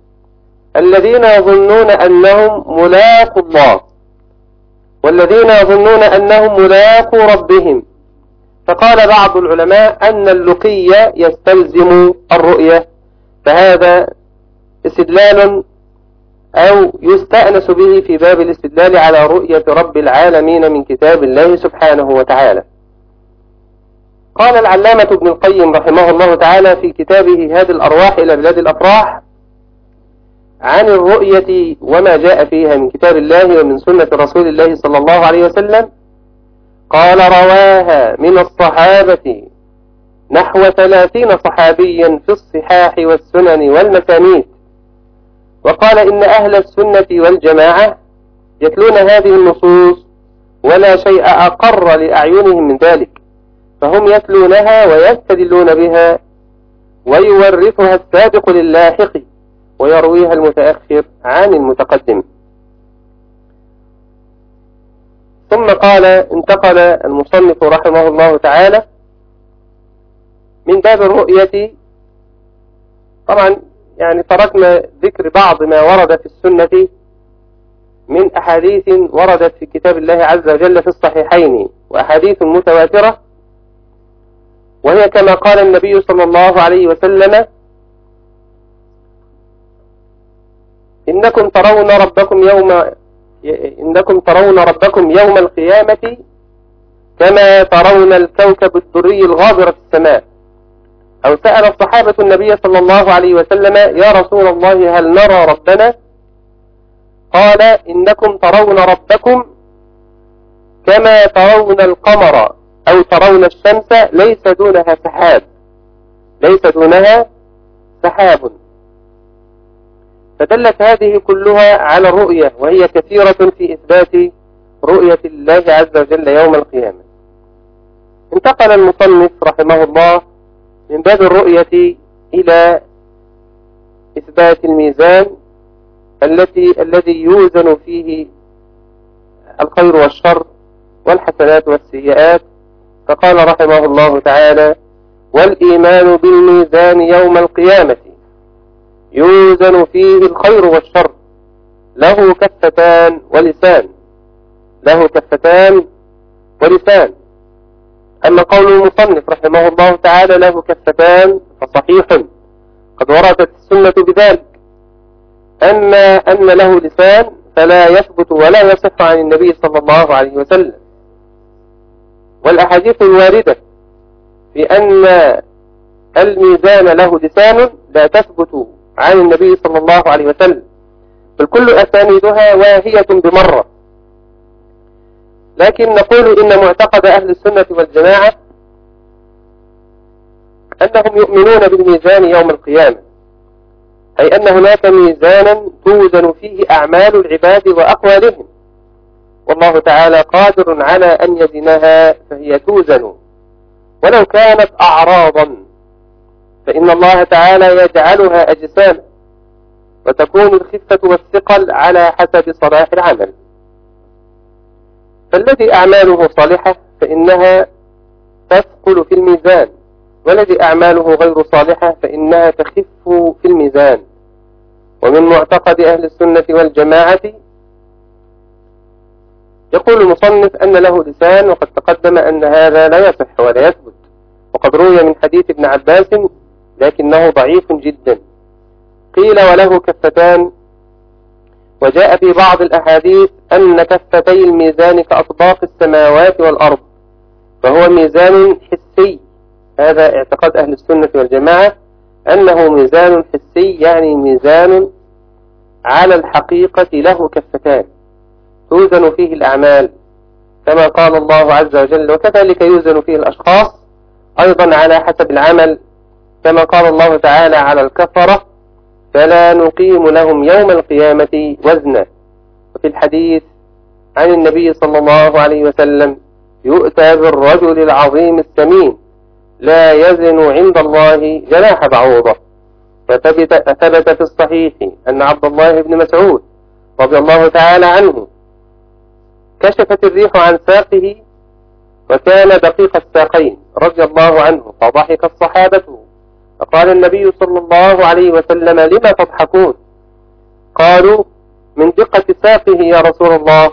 الذين يظنون أنهم ملاقوا الله والذين يظنون أنهم ملاقوا ربهم فقال بعض العلماء أن اللقي يستلزم الرؤية فهذا استدلال أو يستأنس به في باب الاستدلال على رؤية رب العالمين من كتاب الله سبحانه وتعالى. قال العلامة ابن القيم رحمه الله تعالى في كتابه هذه الأرواح إلى بلاد الأفراح عن الرؤية وما جاء فيها من كتاب الله ومن سنة رسول الله صلى الله عليه وسلم قال رواها من الصحابة نحو ثلاثين صحابيا في الصحاح والسنن والمسانيد. وقال إن أهل السنة والجماعة يتلون هذه النصوص ولا شيء أقر لأعينهم من ذلك فهم يتلونها ويستدلون بها ويورثها السابق للاحق ويرويها المتأخر عن المتقدم. ثم قال انتقل المصنف رحمه الله تعالى من باب الرؤية. طبعا يعني تركنا ذكر بعض ما ورد في السنة من أحاديث وردت في كتاب الله عز وجل في الصحيحين وأحاديث متواترة. وهي كما قال النبي صلى الله عليه وسلم إنكم ترون ربكم يوم إنكم ترون ربكم يوم القيامة كما ترون الكوكب الدري الغابر في السماء. أو سأل الصحابة النبي صلى الله عليه وسلم يا رسول الله هل نرى ربنا؟ قال إنكم ترون ربكم كما ترون القمر أو ترون الشمس ليس دونها سحاب. ليس دونها سحاب. فدلت هذه كلها على الرؤية وهي كثيرة في إثبات رؤية الله عز وجل يوم القيامة. انتقل المصنف رحمه الله من باب الرؤية إلى إثبات الميزان التي الذي يوزن فيه الخير والشر والحسنات والسيئات. فقال رحمه الله تعالى والإيمان بالميزان يوم القيامة يوزن فيه الخير والشر. له كفتان ولسان. له كفتان ولسان. أما قول المصنف رحمه الله تعالى له كفتان فصحيح. قد وردت السنة بذلك. أما أن له لسان فلا يثبت ولا يصح عن النبي صلى الله عليه وسلم. والأحاديث الواردة في أن الميزان له لسان لا تثبت عن النبي صلى الله عليه وسلم. بل كل أسانيدها واهية بمرة. لكن نقول إن معتقد أهل السنة والجماعة أنهم يؤمنون بالميزان يوم القيامة. أي أن هناك ميزانا توزن فيه أعمال العباد وأقوالهم. والله تعالى قادر على أن يزنها فهي توزن. ولو كانت أعراضا. فإن الله تعالى يجعلها أجسام وتكون الخفة والثقل على حسب صلاح العمل. فالذي أعماله صالحة فإنها تثقل في الميزان والذي أعماله غير صالحة فإنها تخف في الميزان. ومن معتقد أهل السنة والجماعة يقول المصنف أن له لسان وقد تقدم أن هذا لا يصح ولا يثبت. وقد روي من حديث ابن عباس لكنه ضعيف جدا. قيل وله كفتان. وجاء في بعض الأحاديث أن كفتي الميزان كأطباق السماوات والأرض فهو ميزان حسي. هذا اعتقاد أهل السنة والجماعة أنه ميزان حسي يعني ميزان على الحقيقة له كفتان. توزن فيه الأعمال كما قال الله عز وجل وكذلك يوزن فيه الأشخاص أيضا على حسب العمل. كما قال الله تعالى على الكفرة فلا نقيم لهم يوم القيامة وزنا. في الحديث عن النبي صلى الله عليه وسلم يؤتى بالرجل العظيم السمين لا يزن عند الله جناح بعوضة. فثبت ثبت في الصحيح أن عبد الله بن مسعود رضي الله تعالى عنه كشفت الريح عن ساقه وكان دقيق الساقين رضي الله عنه فضحك الصحابة. فقال النبي صلى الله عليه وسلم لما تضحكون؟ قالوا من دقة ساقه يا رسول الله.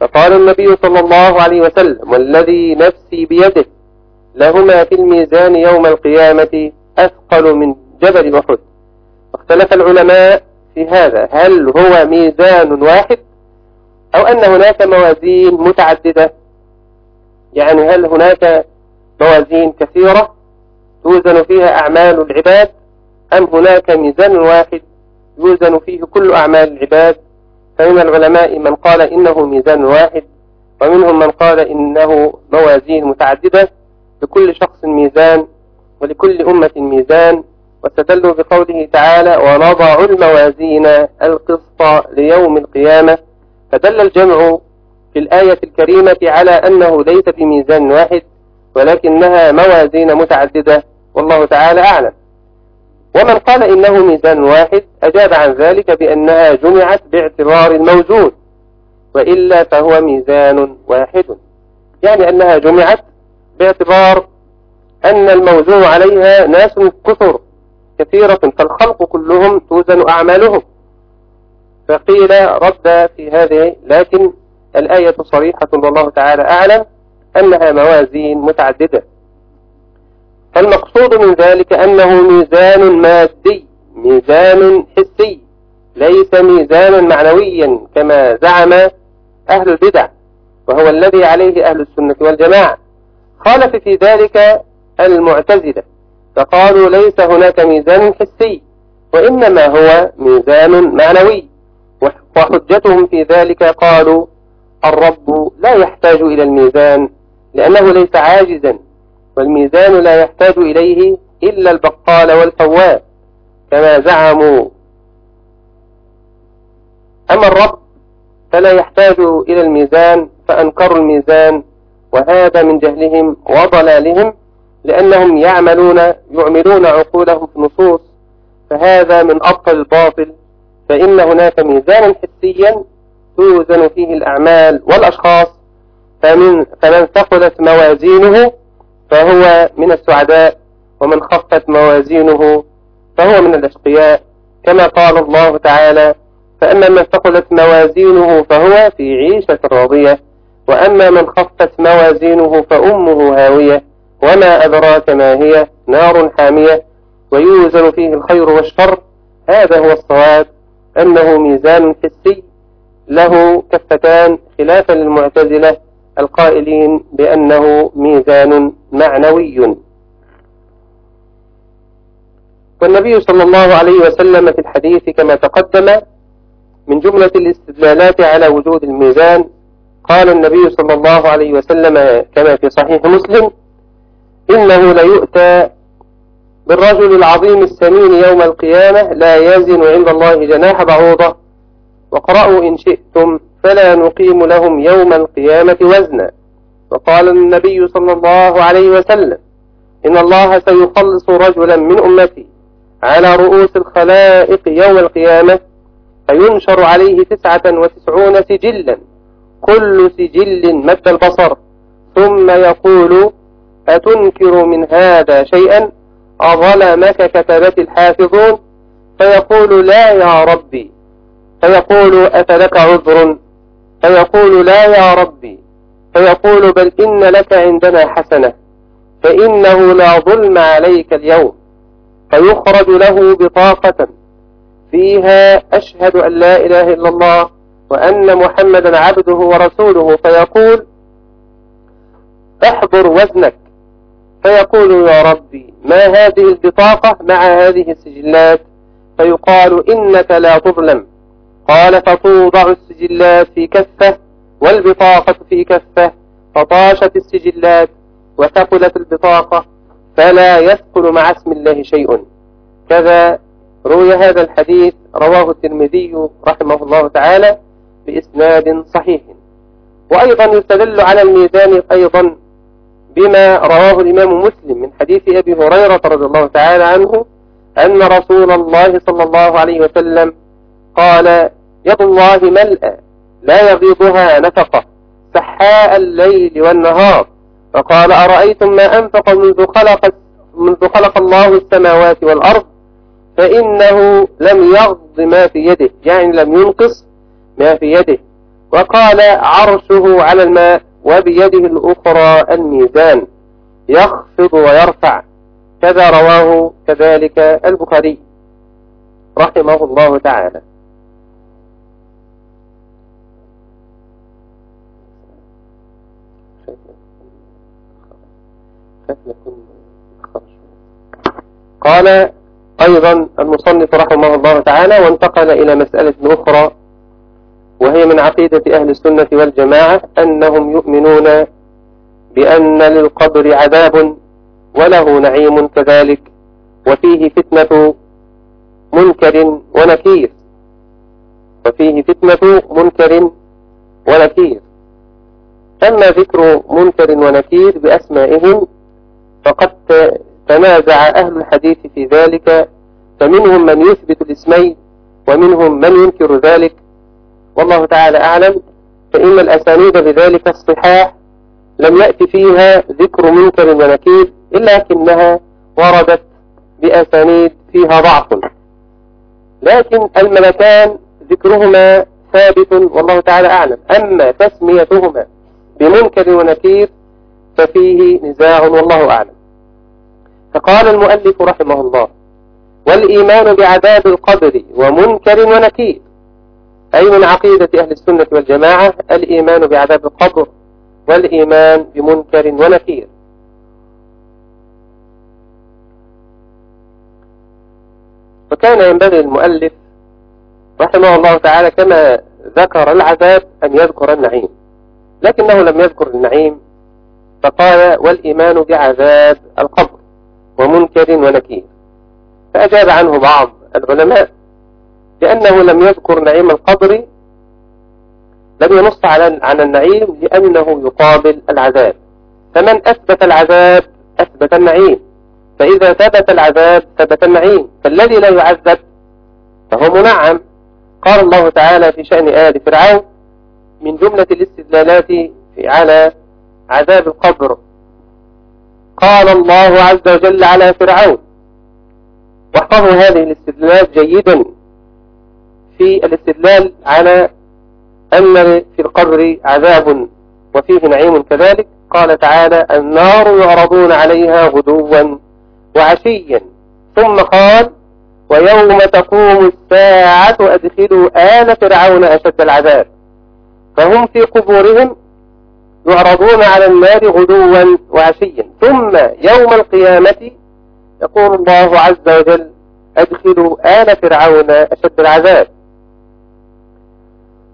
فقال النبي صلى الله عليه وسلم والذي نفسي بيده لهما في الميزان يوم القيامة أثقل من جبل أحد. اختلف العلماء في هذا هل هو ميزان واحد أو أن هناك موازين متعددة؟ يعني هل هناك موازين كثيرة؟ توزن فيها أعمال العباد أم هناك ميزان واحد يوزن فيه كل أعمال العباد؟ فمن العلماء من قال إنه ميزان واحد ومنهم من قال إنه موازين متعددة لكل شخص ميزان ولكل أمة ميزان. واستدلوا بقوله تعالى ونضع الموازين القسط ليوم القيامة فدل الجمع في الآية الكريمة على أنه ليس بميزان واحد ولكنها موازين متعددة. والله تعالى أعلم. ومن قال إنه ميزان واحد أجاب عن ذلك بأنها جمعت باعتبار الموجود وإلا فهو ميزان واحد. يعني أنها جمعت باعتبار أن الموزون عليها ناس كثر كثيرة فالخلق كلهم توزن أعمالهم. فقيل رد في هذه لكن الآية صريحة والله تعالى أعلم أنها موازين متعددة. فالمقصود من ذلك أنه ميزان مادي ميزان حسي ليس ميزانا معنويا كما زعم أهل البدع وهو الذي عليه أهل السنة والجماعة. خالف في ذلك المعتزلة فقالوا ليس هناك ميزان حسي وإنما هو ميزان معنوي. وحجتهم في ذلك قالوا الرب لا يحتاج إلى الميزان لأنه ليس عاجزا والميزان لا يحتاج إليه إلا البقال والفواب كما زعموا. أما الرب فلا يحتاج إلى الميزان فأنكروا الميزان وهذا من جهلهم وضلالهم لأنهم يعملون يعملون عقولهم في النصوص فهذا من أبطل الباطل فإن هناك ميزانا حسيا توزن فيه الأعمال والأشخاص فمن, فمن ثقلت موازينه فهو من السعداء ومن خفت موازينه فهو من الأشقياء. كما قال الله تعالى فأما من ثقلت موازينه فهو في عيشة راضية وأما من خفت موازينه فأمه هاوية. وما أدراك ما هي؟ نار حامية. ويوزن فيه الخير والشر. هذا هو الصواب. أنه ميزان حسي. له كفتان خلافا للمعتزلة القائلين بأنه ميزان معنوي. والنبي صلى الله عليه وسلم في الحديث كما تقدم من جملة الاستدلالات على وجود الميزان قال النبي صلى الله عليه وسلم كما في صحيح مسلم إنه ليؤتى بالرجل العظيم السمين يوم القيامة لا يزن عند الله جناح بعوضة وقرأوا إن شئتم فلا نقيم لهم يوم القيامة وزنا. وقال النبي صلى الله عليه وسلم إن الله سيخلص رجلا من أمتي على رؤوس الخلائق يوم القيامة فينشر عليه تسعة وتسعون سجلا كل سجل مد البصر. ثم يقول أتنكر من هذا شيئا؟ أظلمك كتبت الحافظون؟ فيقول لا يا ربي. فيقول أفلك عذر؟ فيقول لا يا ربي. فيقول بل إن لك عندنا حسنة فإنه لا ظلم عليك اليوم فيخرج له بطاقة فيها أشهد أن لا إله إلا الله وأن محمدا عبده ورسوله فيقول احضر وزنك. فيقول يا ربي ما هذه البطاقة مع هذه السجلات؟ فيقال إنك لا تظلم. قال فتوضع السجلات في كفة والبطاقة في كفة فطاشت السجلات وثقلت البطاقة فلا يثقل مع اسم الله شيء. كذا روي هذا الحديث رواه الترمذي رحمه الله تعالى بإسناد صحيح. وأيضا يستدل على الميزان أيضا بما رواه الإمام مسلم من حديث أبي هريرة رضي الله تعالى عنه أن رسول الله صلى الله عليه وسلم قال يد الله ملأ لا يغيضها نفقة سحاء الليل والنهار. فقال أرأيتم ما أنفق منذ خلق, منذ خلق الله السماوات والأرض؟ فإنه لم يغض ما في يده يعني لم ينقص ما في يده. وقال عرشه على الماء وبيده الأخرى الميزان يخفض ويرفع. كذا رواه كذلك البخاري رحمه الله تعالى. قال أيضا المصنف رحمه الله تعالى وانتقل إلى مسألة أخرى وهي من عقيدة أهل السنة والجماعة أنهم يؤمنون بأن للقبر عذاب وله نعيم كذلك وفيه فتنة منكر ونكير. وفيه فتنة منكر ونكير. أما ذكر منكر ونكير بأسمائهم فقد تنازع أهل الحديث في ذلك فمنهم من يثبت الاسمين ومنهم من ينكر ذلك. والله تعالى أعلم فإن الأسانيد بذلك الصحاح لم يأتي فيها ذكر منكر ونكير إلا لكنها وردت بأسانيد فيها ضعف. لكن الملكان ذكرهما ثابت والله تعالى أعلم. أما تسميتهما بمنكر ونكير ففيه نزاع والله أعلم. فقال المؤلف رحمه الله والإيمان بعذاب القبر ومنكر ونكير. أي من عقيدة أهل السنة والجماعة الإيمان بعذاب القبر والإيمان بمنكر ونكير. وكان ينبغي المؤلف رحمه الله تعالى كما ذكر العذاب أن يذكر النعيم لكنه لم يذكر النعيم فقال والإيمان بعذاب القبر ومنكر ونكير. فأجاب عنه بعض العلماء لأنه لم يذكر نعيم القبر لم ينص على النعيم لأنه يقابل العذاب. فمن أثبت العذاب أثبت النعيم فإذا ثبت العذاب ثبت النعيم فالذي لا يعذب فهو منعم. قال الله تعالى في شأن آل فرعون من جملة الاستدلالات على عذاب القبر. قال الله عز وجل على فرعون واحفظوا هذه الاستدلالات جيدا في الاستدلال على أن في القبر عذاب وفيه نعيم كذلك. قال تعالى النار يعرضون عليها غدوا وعشيا. ثم قال ويوم تقوم الساعة أدخلوا آل فرعون أشد العذاب. فهم في قبورهم يعرضون على النار غدوا وعشيا. ثم يوم القيامة يقول الله عز وجل أدخلوا آل فرعون أشد العذاب.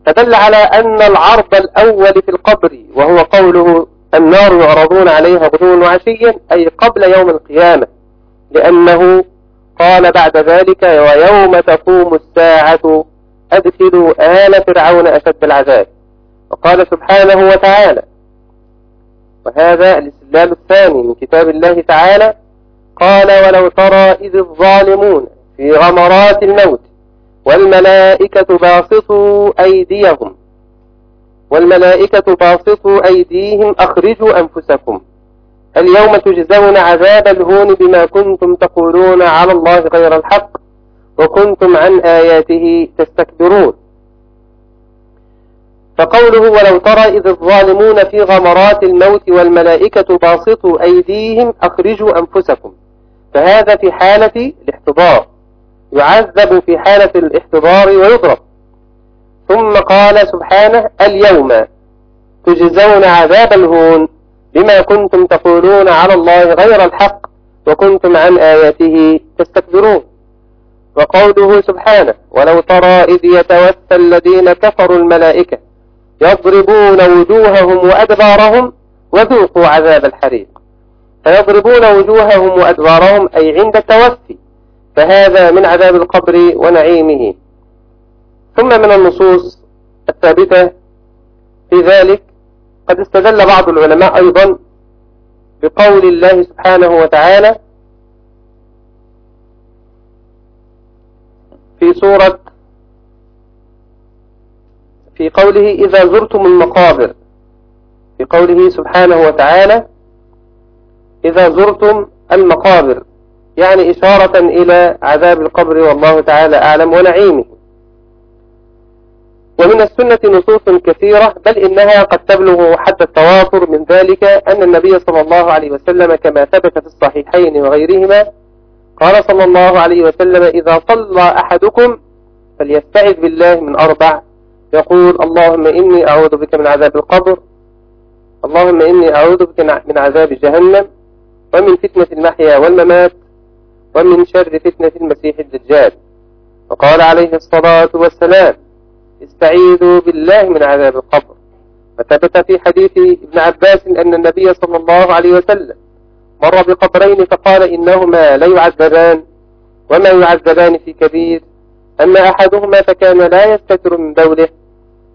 فدل على أن العرض الأول في القبر وهو قوله النار يعرضون عليها غدوا وعشيا أي قبل يوم القيامة لأنه قال بعد ذلك ويوم تقوم الساعة أدخلوا آل فرعون أشد العذاب. وقال سبحانه وتعالى وهذا الاستدلال الثاني من كتاب الله تعالى قال ولو ترى إذ الظالمون في غمرات الموت والملائكة باسطوا أيديهم والملائكة باسطوا أيديهم أخرجوا أنفسكم اليوم تجزون عذاب الهون بما كنتم تقولون على الله غير الحق وكنتم عن آياته تستكبرون فقوله ولو ترى إذ الظالمون في غمرات الموت والملائكة باسطوا أيديهم أخرجوا أنفسكم. فهذا في حالة الاحتضار. يعذب في حالة الاحتضار ويضرب. ثم قال سبحانه اليوم تجزون عذاب الهون بما كنتم تقولون على الله غير الحق وكنتم عن آياته تستكبرون. وقوله سبحانه ولو ترى إذ يتوفى الذين كفروا الملائكة يضربون وجوههم وأدبارهم وذوقوا عذاب الحريق. فيضربون وجوههم وأدبارهم أي عند التوفي فهذا من عذاب القبر ونعيمه. ثم من النصوص الثابتة في ذلك قد استدل بعض العلماء أيضا بقول الله سبحانه وتعالى في سورة في قوله إذا زرتم المقابر. في قوله سبحانه وتعالى إذا زرتم المقابر. يعني إشارة إلى عذاب القبر والله تعالى أعلم ونعيمه. ومن السنة نصوص كثيرة بل إنها قد تبلغ حتى التواتر من ذلك أن النبي صلى الله عليه وسلم كما ثبت في الصحيحين وغيرهما قال صلى الله عليه وسلم إذا صلى أحدكم فليستعذ بالله من أربع يقول اللهم إني أعوذ بك من عذاب القبر اللهم إني أعوذ بك من عذاب جهنم ومن فتنة المحيا والممات ومن شر فتنة المسيح الدجال. وقال عليه الصلاة والسلام استعيذوا بالله من عذاب القبر. وثبت في حديث ابن عباس أن النبي صلى الله عليه وسلم مر بقبرين فقال إنهما لا يعذبان وما يعذبان في كبير. أما أحدهما فكان لا يستتر من بوله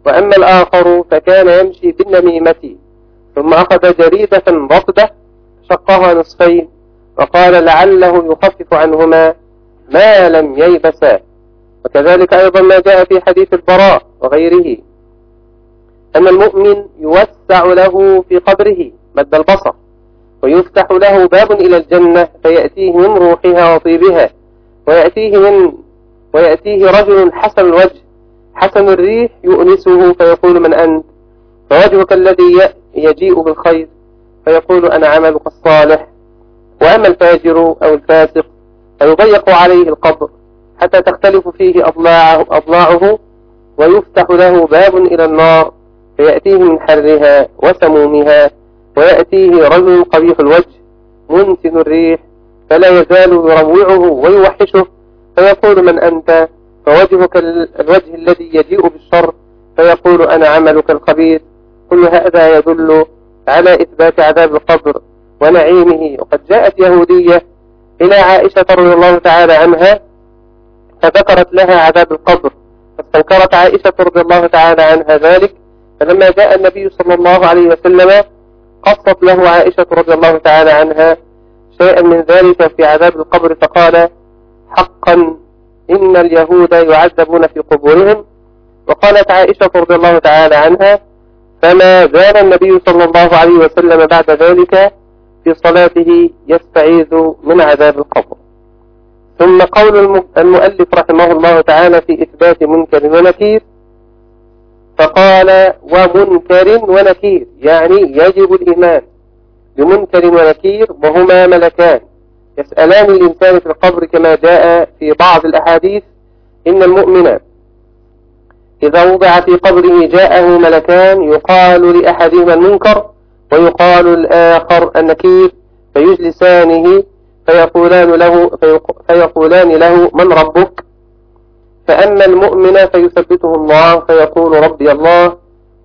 وأما الآخر فكان يمشي بالنميمة. ثم أخذ جريدة رطبة شقها نصفين وقال لعله يخفف عنهما ما لم ييبسا. وكذلك أيضا ما جاء في حديث البراء وغيره. أن المؤمن يوسع له في قبره مد البصر ويفتح له باب إلى الجنة فيأتيه من روحها وطيبها ويأتيه من ويأتيه رجل حسن الوجه حسن الريح يؤنسه فيقول من أنت؟ فوجهك الذي يجيء بالخير فيقول أنا عملك الصالح. وأما الفاجر أو الفاسق فيضيق عليه القبر حتى تختلف فيه أضلاعه, أضلاعه ويفتح له باب إلى النار فيأتيه من حرها وسمومها ويأتيه رجل قبيح الوجه منتن الريح فلا يزال يروعه ويوحشه. فيقول من أنت؟ فوجهك الوجه الذي يجيء بالشر فيقول أنا عملك الخبيث كل هذا يدل على إثبات عذاب القبر ونعيمه. وقد جاءت يهودية إلى عائشة رضي الله تعالى عنها فذكرت لها عذاب القبر. فاستنكرت عائشة رضي الله تعالى عنها ذلك. فلما جاء النبي صلى الله عليه وسلم قصت له عائشة رضي الله تعالى عنها شيئا من ذلك في عذاب القبر فقال حقا إن اليهود يعذبون في قبورهم. وقالت عائشة رضي الله تعالى عنها فما زال النبي صلى الله عليه وسلم بعد ذلك في صلاته يستعيذ من عذاب القبر. ثم قول المؤلف رحمه الله تعالى في إثبات منكر ونكير فقال ومنكر ونكير يعني يجب الإيمان بمنكر ونكير وهما ملكان. يسألان الإنسان في القبر كما جاء في بعض الأحاديث إن المؤمن إذا وضع في قبره جاءه ملكان يقال لأحدهما المنكر ويقال الآخر النكير فيجلسانه فيقولان له, فيقولان له من ربك. فأما المؤمن فيثبته الله فيقول ربي الله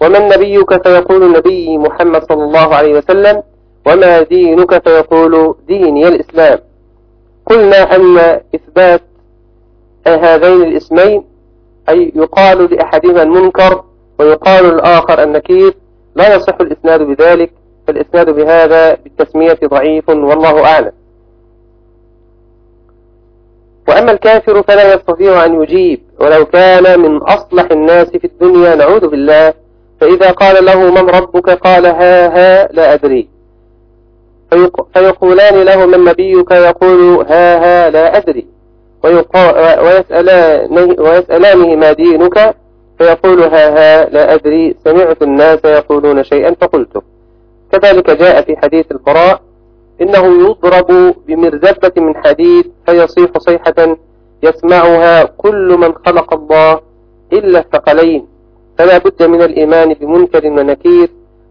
ومن نبيك فيقول النبي محمد صلى الله عليه وسلم وما دينك فيقول ديني الإسلام. قلنا أن إثبات هذين الاسمين أي يقال لأحدهما المنكر ويقال الآخر النكير. لا يصح الإسناد بذلك فالإسناد بهذا بالتسمية ضعيف والله أعلم. وأما الكافر فلا يستطيع أن يجيب. ولو كان من أصلح الناس في الدنيا نعوذ بالله. فإذا قال له من ربك قال ها ها لا أدري. فيقولان له من نبيك يقول ها ها لا أدري. ويسألانه, ويسألانه ما دينك فيقول ها ها لا أدري. سمعت الناس يقولون شيئا فقلته. كذلك جاء في حديث البراء إنه يضرب بمرزبة من حديد فيصيح صيحة يسمعها كل من خلق الله إلا الثقلين. فلا بد من الإيمان بمنكر ونكير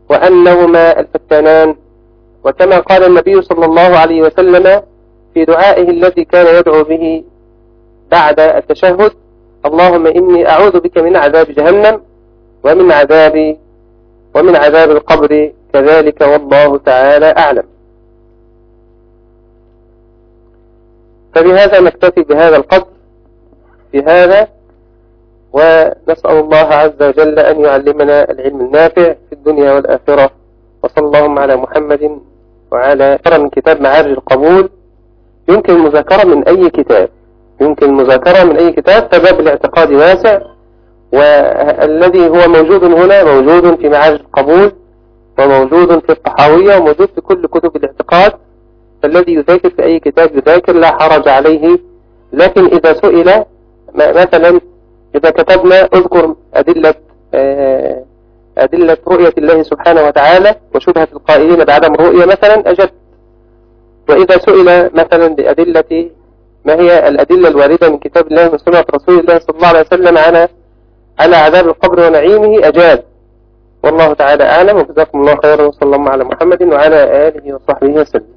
وأنهما الفتانان وكما قال النبي صلى الله عليه وسلم في دعائه الذي كان يدعو به بعد التشهد اللهم إني أعوذ بك من عذاب جهنم ومن عذاب ومن عذاب القبر كذلك والله تعالى أعلم. فبهذا نكتفي بهذا القدر في هذا ونسأل الله عز وجل أن يعلمنا العلم النافع في الدنيا والآخرة وصلى اللهم على محمد وعلى من كتاب معارج القبول. يمكن المذاكرة من أي كتاب. يمكن المذاكرة من أي كتاب فباب الاعتقاد واسع. والذي هو موجود هنا موجود في معارج القبول وموجود في الطحاوية وموجود في كل كتب الاعتقاد. فالذي يذاكر في أي كتاب يذاكر لا حرج عليه. لكن إذا سئل مثلا إذا كتبنا اذكر أدلة آه، أدلة رؤية الله سبحانه وتعالى وشبهة القائلين بعدم الرؤية مثلا أجبت وإذا سئل مثلا بأدلة ما هي الأدلة الواردة من كتاب الله وسنة رسول الله صلى الله عليه وسلم على على عذاب القبر ونعيمه؟ أجاب والله تعالى أعلم. وجزاكم الله خيرا وصلى الله على محمد وعلى آله وصحبه وسلم.